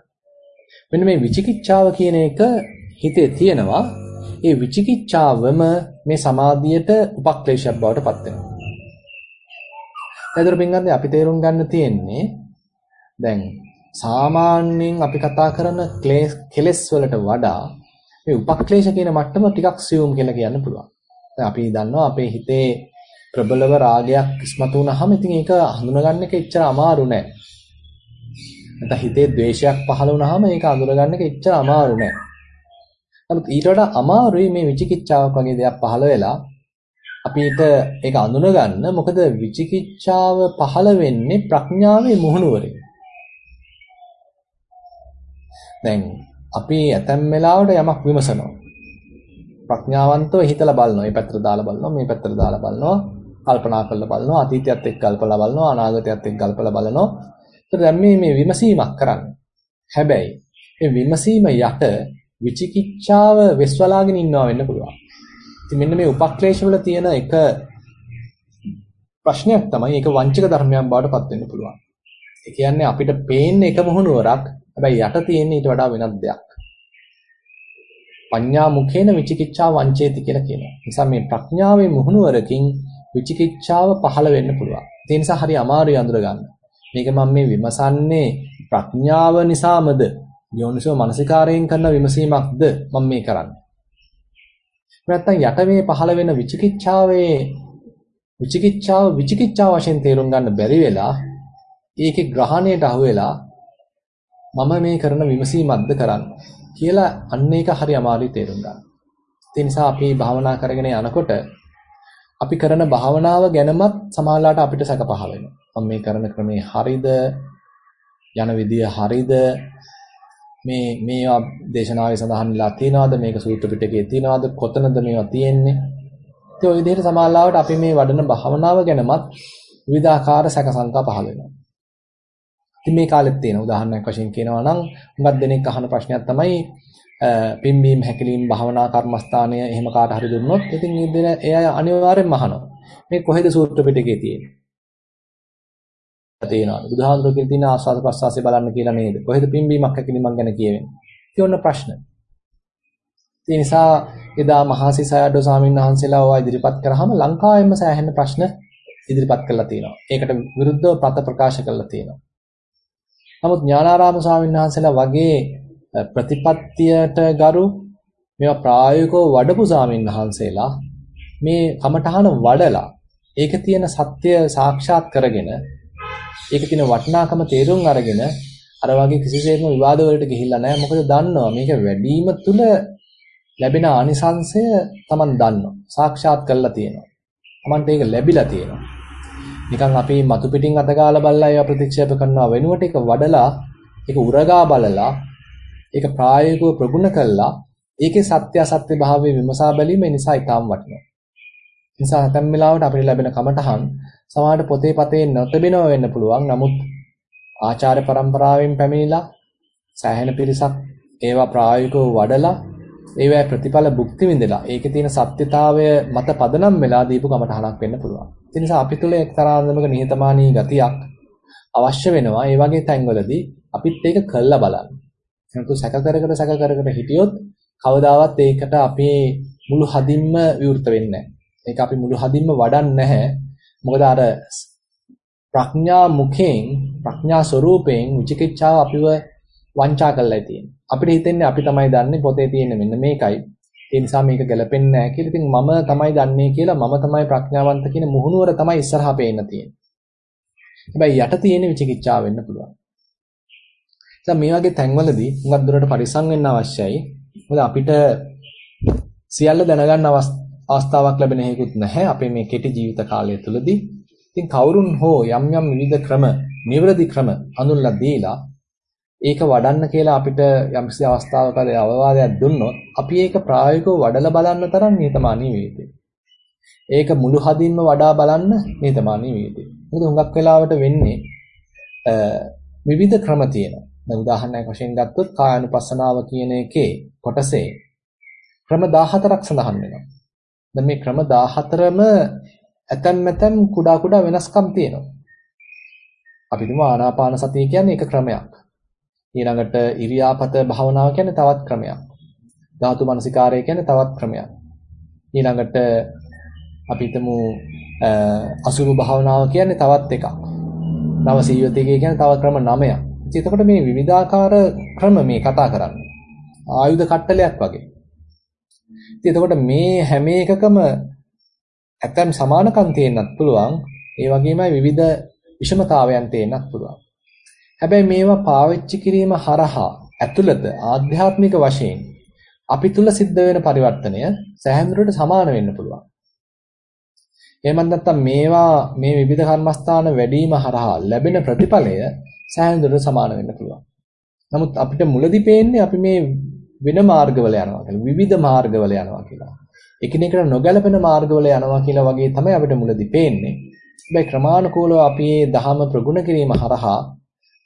මෙන්න මේ විචිකිච්ඡාව කියන එක හිතේ තියෙනවා. ඒ විචිකිච්ඡාවම මේ සමාධියට උපක්ලේශයක් බවට පත් වෙනවා. එතකොට පින්ගන්නේ අපි තේරුම් ගන්න තියෙන්නේ දැන් සාමාන්‍යයෙන් අපි කතා කරන කෙලෙස් වලට වඩා මේ උපක්ලේශ කියන මට්ටම ටිකක් සියුම් කියලා කියන්න පුළුවන්. දැන් අපි දන්නවා අපේ හිතේ ප්‍රබලව රාගයක් ඉස්මතු වුනහම ඉතින් ඒක හඳුනගන්න එක එච්චර අමාරු නෑ. නැත්නම් හිතේ ද්වේෂයක් පහළ වුනහම ඒක හඳුනගන්න එක එච්චර අමාරු නෑ. නමුත් ඊට වඩා අමාරුයි මේ විචිකිච්ඡාවක් වගේ දෙයක් පහළ වෙලා අපිට ඒක අඳුනගන්න මොකද විචිකිච්ඡාව පහළ වෙන්නේ ප්‍රඥාවේ මුහුණුවරේ. දැන් අපි ඇතැම් වෙලාවට යමක් විමසනවා. ප්‍රඥාවන්තව හිතලා බලනවා. මේ පැත්තට දාලා බලනවා, මේ පැත්තට දාලා බලනවා, කල්පනා කරලා බලනවා, අතීතයත් එක්ක කල්පලා බලනවා, අනාගතයත් එක්ක කල්පලා බලනවා. ඒතර දැන් මේ මේ විමසීමක් කරන්නේ. හැබැයි මේ විමසීම යට විචිකිච්ඡාව වෙස්වලාගෙන ඉන්නවා වෙන්න පුළුවන්. ඉතින් මෙන්න මේ උපක්ලේශවල තියෙන එක ප්‍රශ්නයක් තමයි ඒක වංචක ධර්මයක් බවට පත් වෙන්න පුළුවන්. ඒ කියන්නේ අපිට පේන්නේ එක මොහුනුවරක් හැබැයි යට තියෙන්නේ ඊට වඩා වෙනත් දෙයක්. පඤ්ඤා මුඛේන විචිකිච්ඡා වංචේති කියලා කියනවා. නිසා මේ ප්‍රඥාවේ මුහුණුවරකින් විචිකිච්ඡාව පහළ වෙන්න පුළුවන්. ඒ නිසා හරි අමාරුයි අඳුර ගන්න. මේක මම මේ විමසන්නේ ප්‍රඥාව නිසාමද යෝනිසෝ මනසිකාරයෙන් කරන විමසීමක්ද මම මේ කරන්නේ. නැත්තම් යට මේ පහළ වෙන විචිකිච්ඡාවේ විචිකිච්ඡාව විචිකිච්ඡාව වශයෙන් තේරුම් ගන්න බැරි වෙලා ඒකේ ග්‍රහණයට අහු වෙලා මම මේ කරන විමසීමක්ද කරන්නේ කියලා අන්න ඒක හරි අමාරුයි තේරුම් ගන්න. ඒ නිසා අපි භාවනා කරගෙන යනකොට අපි කරන භාවනාව ගැනමත් සමාලාට අපිට සැක පහළ වෙනවා. මම මේ කරන ක්‍රමේ හරිද? යන විදිය හරිද? මේ මේවා දේශනාවේ සඳහන් වෙලා තියෙනවද? මේක සූත්‍ර පිටකයේ තියෙනවද? කොතනද මේවා තියෙන්නේ? ඉතින් ওই විදිහට සමාලාවට අපි මේ වඩන භාවනාව ගැනමත් විවිධාකාර සැක සංකා පහළ වෙනවා. ඉතින් මේ කාලෙත් තියෙන උදාහරණයක් වශයෙන් කියනවා නම් හුඟක් දෙනෙක් අහන ප්‍රශ්නයක් තමයි පිම්බීම් හැකිලිම් භාවනා කර්මස්ථානය එහෙම කාට හරි දුන්නොත් ඉතින් මේ දෙන එයා අනිවාර්යෙන්ම අහනවා. මේ කොහෙද සූත්‍ර පිටකේ තියෙන්නේ? තේනවා. බුදුහාමුදුරුවෝ තියෙන ආස්වාද ප්‍රසවාසය බලන්න කියලා නේද? කොහෙද පිම්බීමක් හැකිලිමක් ගැන කියවෙන්නේ? ඉතින් ඔන්න ප්‍රශ්න. ඒ නිසා එදා මහසිසයඩෝ ස්වාමීන් වහන්සේලා ඔය ඉදිරිපත් කරාම ලංකාවෙම සෑහෙන ප්‍රශ්න ඉදිරිපත් කළා තියෙනවා. ඒකට විරුද්ධව පත ප්‍රකාශ කළා තියෙනවා. නමුත් ඥානාරාම ස්වාමීන් වහන්සේලා වගේ ප්‍රතිපත්තියට ගරු මේවා ප්‍රායෝගිකව වඩපු ස්වාමීන් වහන්සේලා මේ කමඨහන වඩලා ඒක තියෙන සත්‍ය සාක්ෂාත් කරගෙන ඒක තියෙන වටිනාකම තේරුම් අරගෙන අර වගේ කිසිසේත්ම විවාද වලට ගිහිල්ලා නැහැ. මොකද දන්නවා මේක වැඩිම තුල ලැබෙන ආනිසංශය Taman දන්නවා. සාක්ෂාත් කරලා තියෙනවා. Tamanට ඒක ලැබිලා තියෙනවා. නිකන් අපි මතු පිටින් අතගාලා බලලා ඒවා ප්‍රතික්ෂේප කරනවා වෙනුවට ඒක වඩලා ඒක උරගා බලලා ඒක ප්‍රායෝගිකව ප්‍රගුණ කළා. ඒකේ සත්‍ය අසත්‍ය භාවය විමසා බැලීම නිසා ඊටාම් වටිනවා. නිසා හැතැම් වෙලාවට අපිට ලැබෙන කමටහන් සමහරට පොතේ පතේ නොතබෙනව වෙන්න පුළුවන්. නමුත් ආචාර්ය પરම්පරාවෙන් පැමිණිලා සෑහෙන පිරිසක් ඒවා ප්‍රායෝගිකව වඩලා ඒවැ ප්‍රතිඵල භුක්ති විඳලා ඒකේ තියෙන සත්‍යතාවය මත පදනම් වෙලා දීපු කමටහනක් වෙන්න පුළුවන්. ඒ නිසා අපි තුල එක්තරා අන්දමක නිහතමානී ගතියක් අවශ්‍ය වෙනවා. ඒ වගේ තැන්වලදී අපිත් ඒක කළා බලන්න. නැතු සැක කර කර සැක කර කර හිටියොත් කවදාවත් ඒකට අපේ මුළු හදින්ම විවෘත වෙන්නේ නැහැ. ඒක අපි මුළු හදින්ම වඩන්නේ නැහැ. මොකද අර ප්‍රඥා මුඛයෙන් ප්‍රඥා ස්වરૂපයෙන් විචිකිච්ඡාව අපිව වංචා කරලා තියෙන්නේ. අපිට හිතෙන්නේ අපි තමයි දන්නේ පොතේ තියෙන මෙන්න මේකයි. ඒ නිසා මේක ගැලපෙන්නේ නැහැ කියලා. ඉතින් මම තමයි දන්නේ කියලා මම තමයි ප්‍රඥාවන්ත කියන මුහුණුවර තමයි ඉස්සරහා පේන්න තියෙන්නේ. හැබැයි යට තියෙන විචිකිච්ඡාව වෙන්න පුළුවන්. දැන් මේ වගේ තැන්වලදී හුඟක් දුරට පරිසම් වෙන්න අවශ්‍යයි. මොකද අපිට සියල්ල දැනගන්න අවස්ථාවක් ලැබෙන හේකුත් නැහැ අපේ මේ කෙටි ජීවිත කාලය තුළදී. ඉතින් කවුරුන් හෝ යම් යම් විවිධ ක්‍රම, නිවැරදි ක්‍රම අඳුන්ලා දීලා ඒක වඩන්න කියලා අපිට යම්කිසි අවස්ථාවක අවවාදයක් දුන්නොත් අපි ඒක ප්‍රායෝගිකව වඩලා බලන්න තරම් නිහතමානී වෙයි. ඒක මුළු හදින්ම වඩා බලන්න නිහතමානී වෙයි. මොකද හුඟක් වෙලාවට වෙන්නේ විවිධ ක්‍රම තියෙනවා. දැන් උදාහරණයක් වශයෙන් ගත්තොත් කායानुපස්සනාව කියන එකේ කොටසේ ක්‍රම 14ක් සඳහන් වෙනවා. දැන් මේ ක්‍රම 14ම ඇතැම් ඇතැම් කුඩා කුඩා වෙනස්කම් තියෙනවා. අපි තුමා ආනාපාන සතිය කියන්නේ එක ක්‍රමයක්. ඊළඟට ඉරියාපත භාවනාව කියන්නේ තවත් ක්‍රමයක්. ධාතු මනසිකාරය කියන්නේ තවත් ක්‍රමයක්. ඊළඟට අපි හිතමු අසුභ භාවනාව කියන්නේ තවත් එකක්. නව සීවතිකය කියන්නේ තව ක්‍රම 9ක්. ඉතින් එතකොට මේ විවිධාකාර ක්‍රම මේ කතා කරන්නේ. ආයුධ කට්ටලයක් වගේ. ඉතින් එතකොට මේ හැම එකකම ඇතම් සමානකම් තියෙන්නත් පුළුවන්. ඒ වගේමයි විවිධ විෂමතාවයන් තියෙන්නත් පුළුවන්. හැබැයි මේවා පාවිච්චි කිරීම හරහා ඇතුළත ආධ්‍යාත්මික වශයෙන් අපි තුල සිද්ධ වෙන පරිවර්තනය සෑහෙනදුරට සමාන වෙන්න පුළුවන්. එහෙමත් නැත්නම් මේවා මේ විවිධ කර්මස්ථාන වැඩිම හරහා ලැබෙන ප්‍රතිඵලය සෑහෙනදුරට සමාන වෙන්න පුළුවන්. නමුත් අපිට මුලදී පේන්නේ අපි මේ වෙන මාර්ගවල යනවා කියලා. විවිධ මාර්ගවල යනවා කියලා. එකිනෙකට නොගැලපෙන මාර්ගවල යනවා කියලා වගේ තමයි අපිට මුලදී පේන්නේ. හැබැයි ක්‍රමානුකූලව අපි මේ ධහම ප්‍රගුණ කිරීම හරහා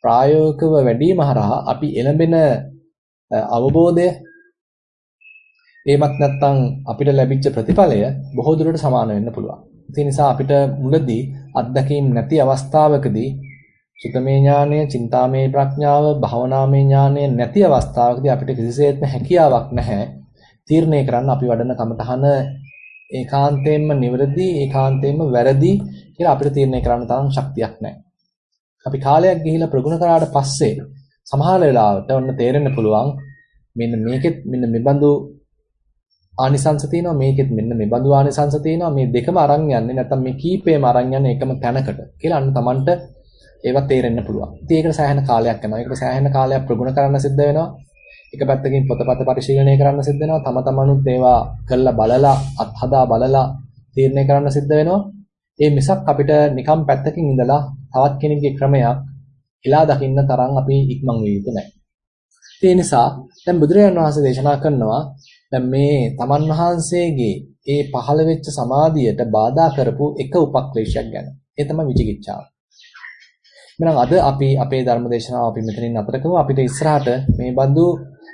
ප්‍රායෝගිකව වැඩිම හරහා අපි එළඹෙන අවබෝධය එහෙමත් නැත්නම් අපිට ලැබිච්ච ප්‍රතිඵලය බොහෝ දුරට සමාන වෙන්න පුළුවන්. ඒ නිසා අපිට මුලදී අත්දැකීම් නැති අවස්ථාවකදී සුතමේ ඥානය, චින්තාමේ ප්‍රඥාව, භවනාමේ ඥානය නැති අවස්ථාවකදී අපිට කිසිසේත්ම හැකියාවක් නැහැ තීරණය කරන්න අපි වඩන කමතහන ඒකාන්තයෙන්ම නිවැරදි, ඒකාන්තයෙන්ම වැරදි කියලා අපිට තීරණය කරන්න තරම් ශක්තියක් නැහැ. අපි කාලයක් ගිහිලා ප්‍රගුණ කරාට පස්සේ සමහර වෙලාවට ඔන්න තේරෙන්න පුළුවන් මෙන්න මේකෙත් මෙන්න මෙබඳු ආනිසංස තියෙනවා මේකෙත් මෙන්න මෙබඳු ආනිසංස තියෙනවා මේ දෙකම අරන් යන්නේ නැත්නම් මේ කීපේම අරන් යන්නේ එකම තැනකට කියලා අන්න Tamanට ඒවා තේරෙන්න පුළුවන්. ඉතින් ඒකට සෑහෙන කාලයක් යනවා. ඒකට සෑහෙන කාලයක් ප්‍රගුණ කරන්න සිද්ධ වෙනවා. එක පැත්තකින් පොතපත පරිශීලනය කරන්න සිද්ධ වෙනවා. තම තමනුත් ඒවා කළා බලලා අත්හදා බලලා තීරණය කරන්න සිද්ධ වෙනවා. ඒ මිසක් අපිට නිකම් පැත්තකින් ඉඳලා තවත් කෙනෙක්ගේ ක්‍රමයක් එලා දකින්න තරම් අපි ඉක්මන් වෙ යුතු නැහැ. ඒ නිසා දැන් බුදුරජාණන් වහන්සේ දේශනා කරනවා දැන් මේ තමන් වහන්සේගේ ඒ පහළ වෙච්ච සමාධියට බාධා කරපු එක උපක්ලේශයක් ගැන. ඒ තමයි විචිකිච්ඡාව. එහෙනම් අද අපි අපේ ධර්ම දේශනාව අපි මෙතනින් නතර කරමු. අපිට ඉස්සරහට මේ බඳු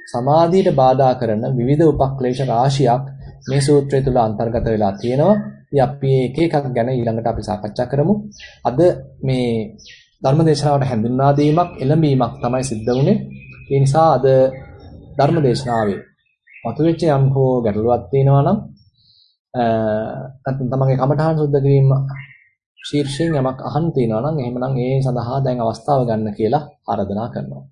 සමාධියට බාධා කරන විවිධ උපක්ලේශ රාශියක් මේ සූත්‍රය තුල අන්තර්ගත වෙලා තියෙනවා. ඉතින් අපි එක එකක් ගැන ඊළඟට අපි සාකච්ඡා කරමු. අද මේ ධර්ම දේශනාවට හැඳින්වා දීමක් එළඹීමක් තමයි සිද්ධ වුනේ. ඒ නිසා අද ධර්ම දේශනාවේ මතුවෙච්ච යම් හෝ ගැටලුවක් තියෙනවා නම් නැත්නම් තමන්ගේ කමඨහන් සුද්ධ කිරීම ශීර්ෂයෙන් යමක් අහන්න තියෙනවා නම් එහෙමනම් ඒ සඳහා දැන් අවස්ථාව ගන්න කියලා ආරාධනා කරනවා.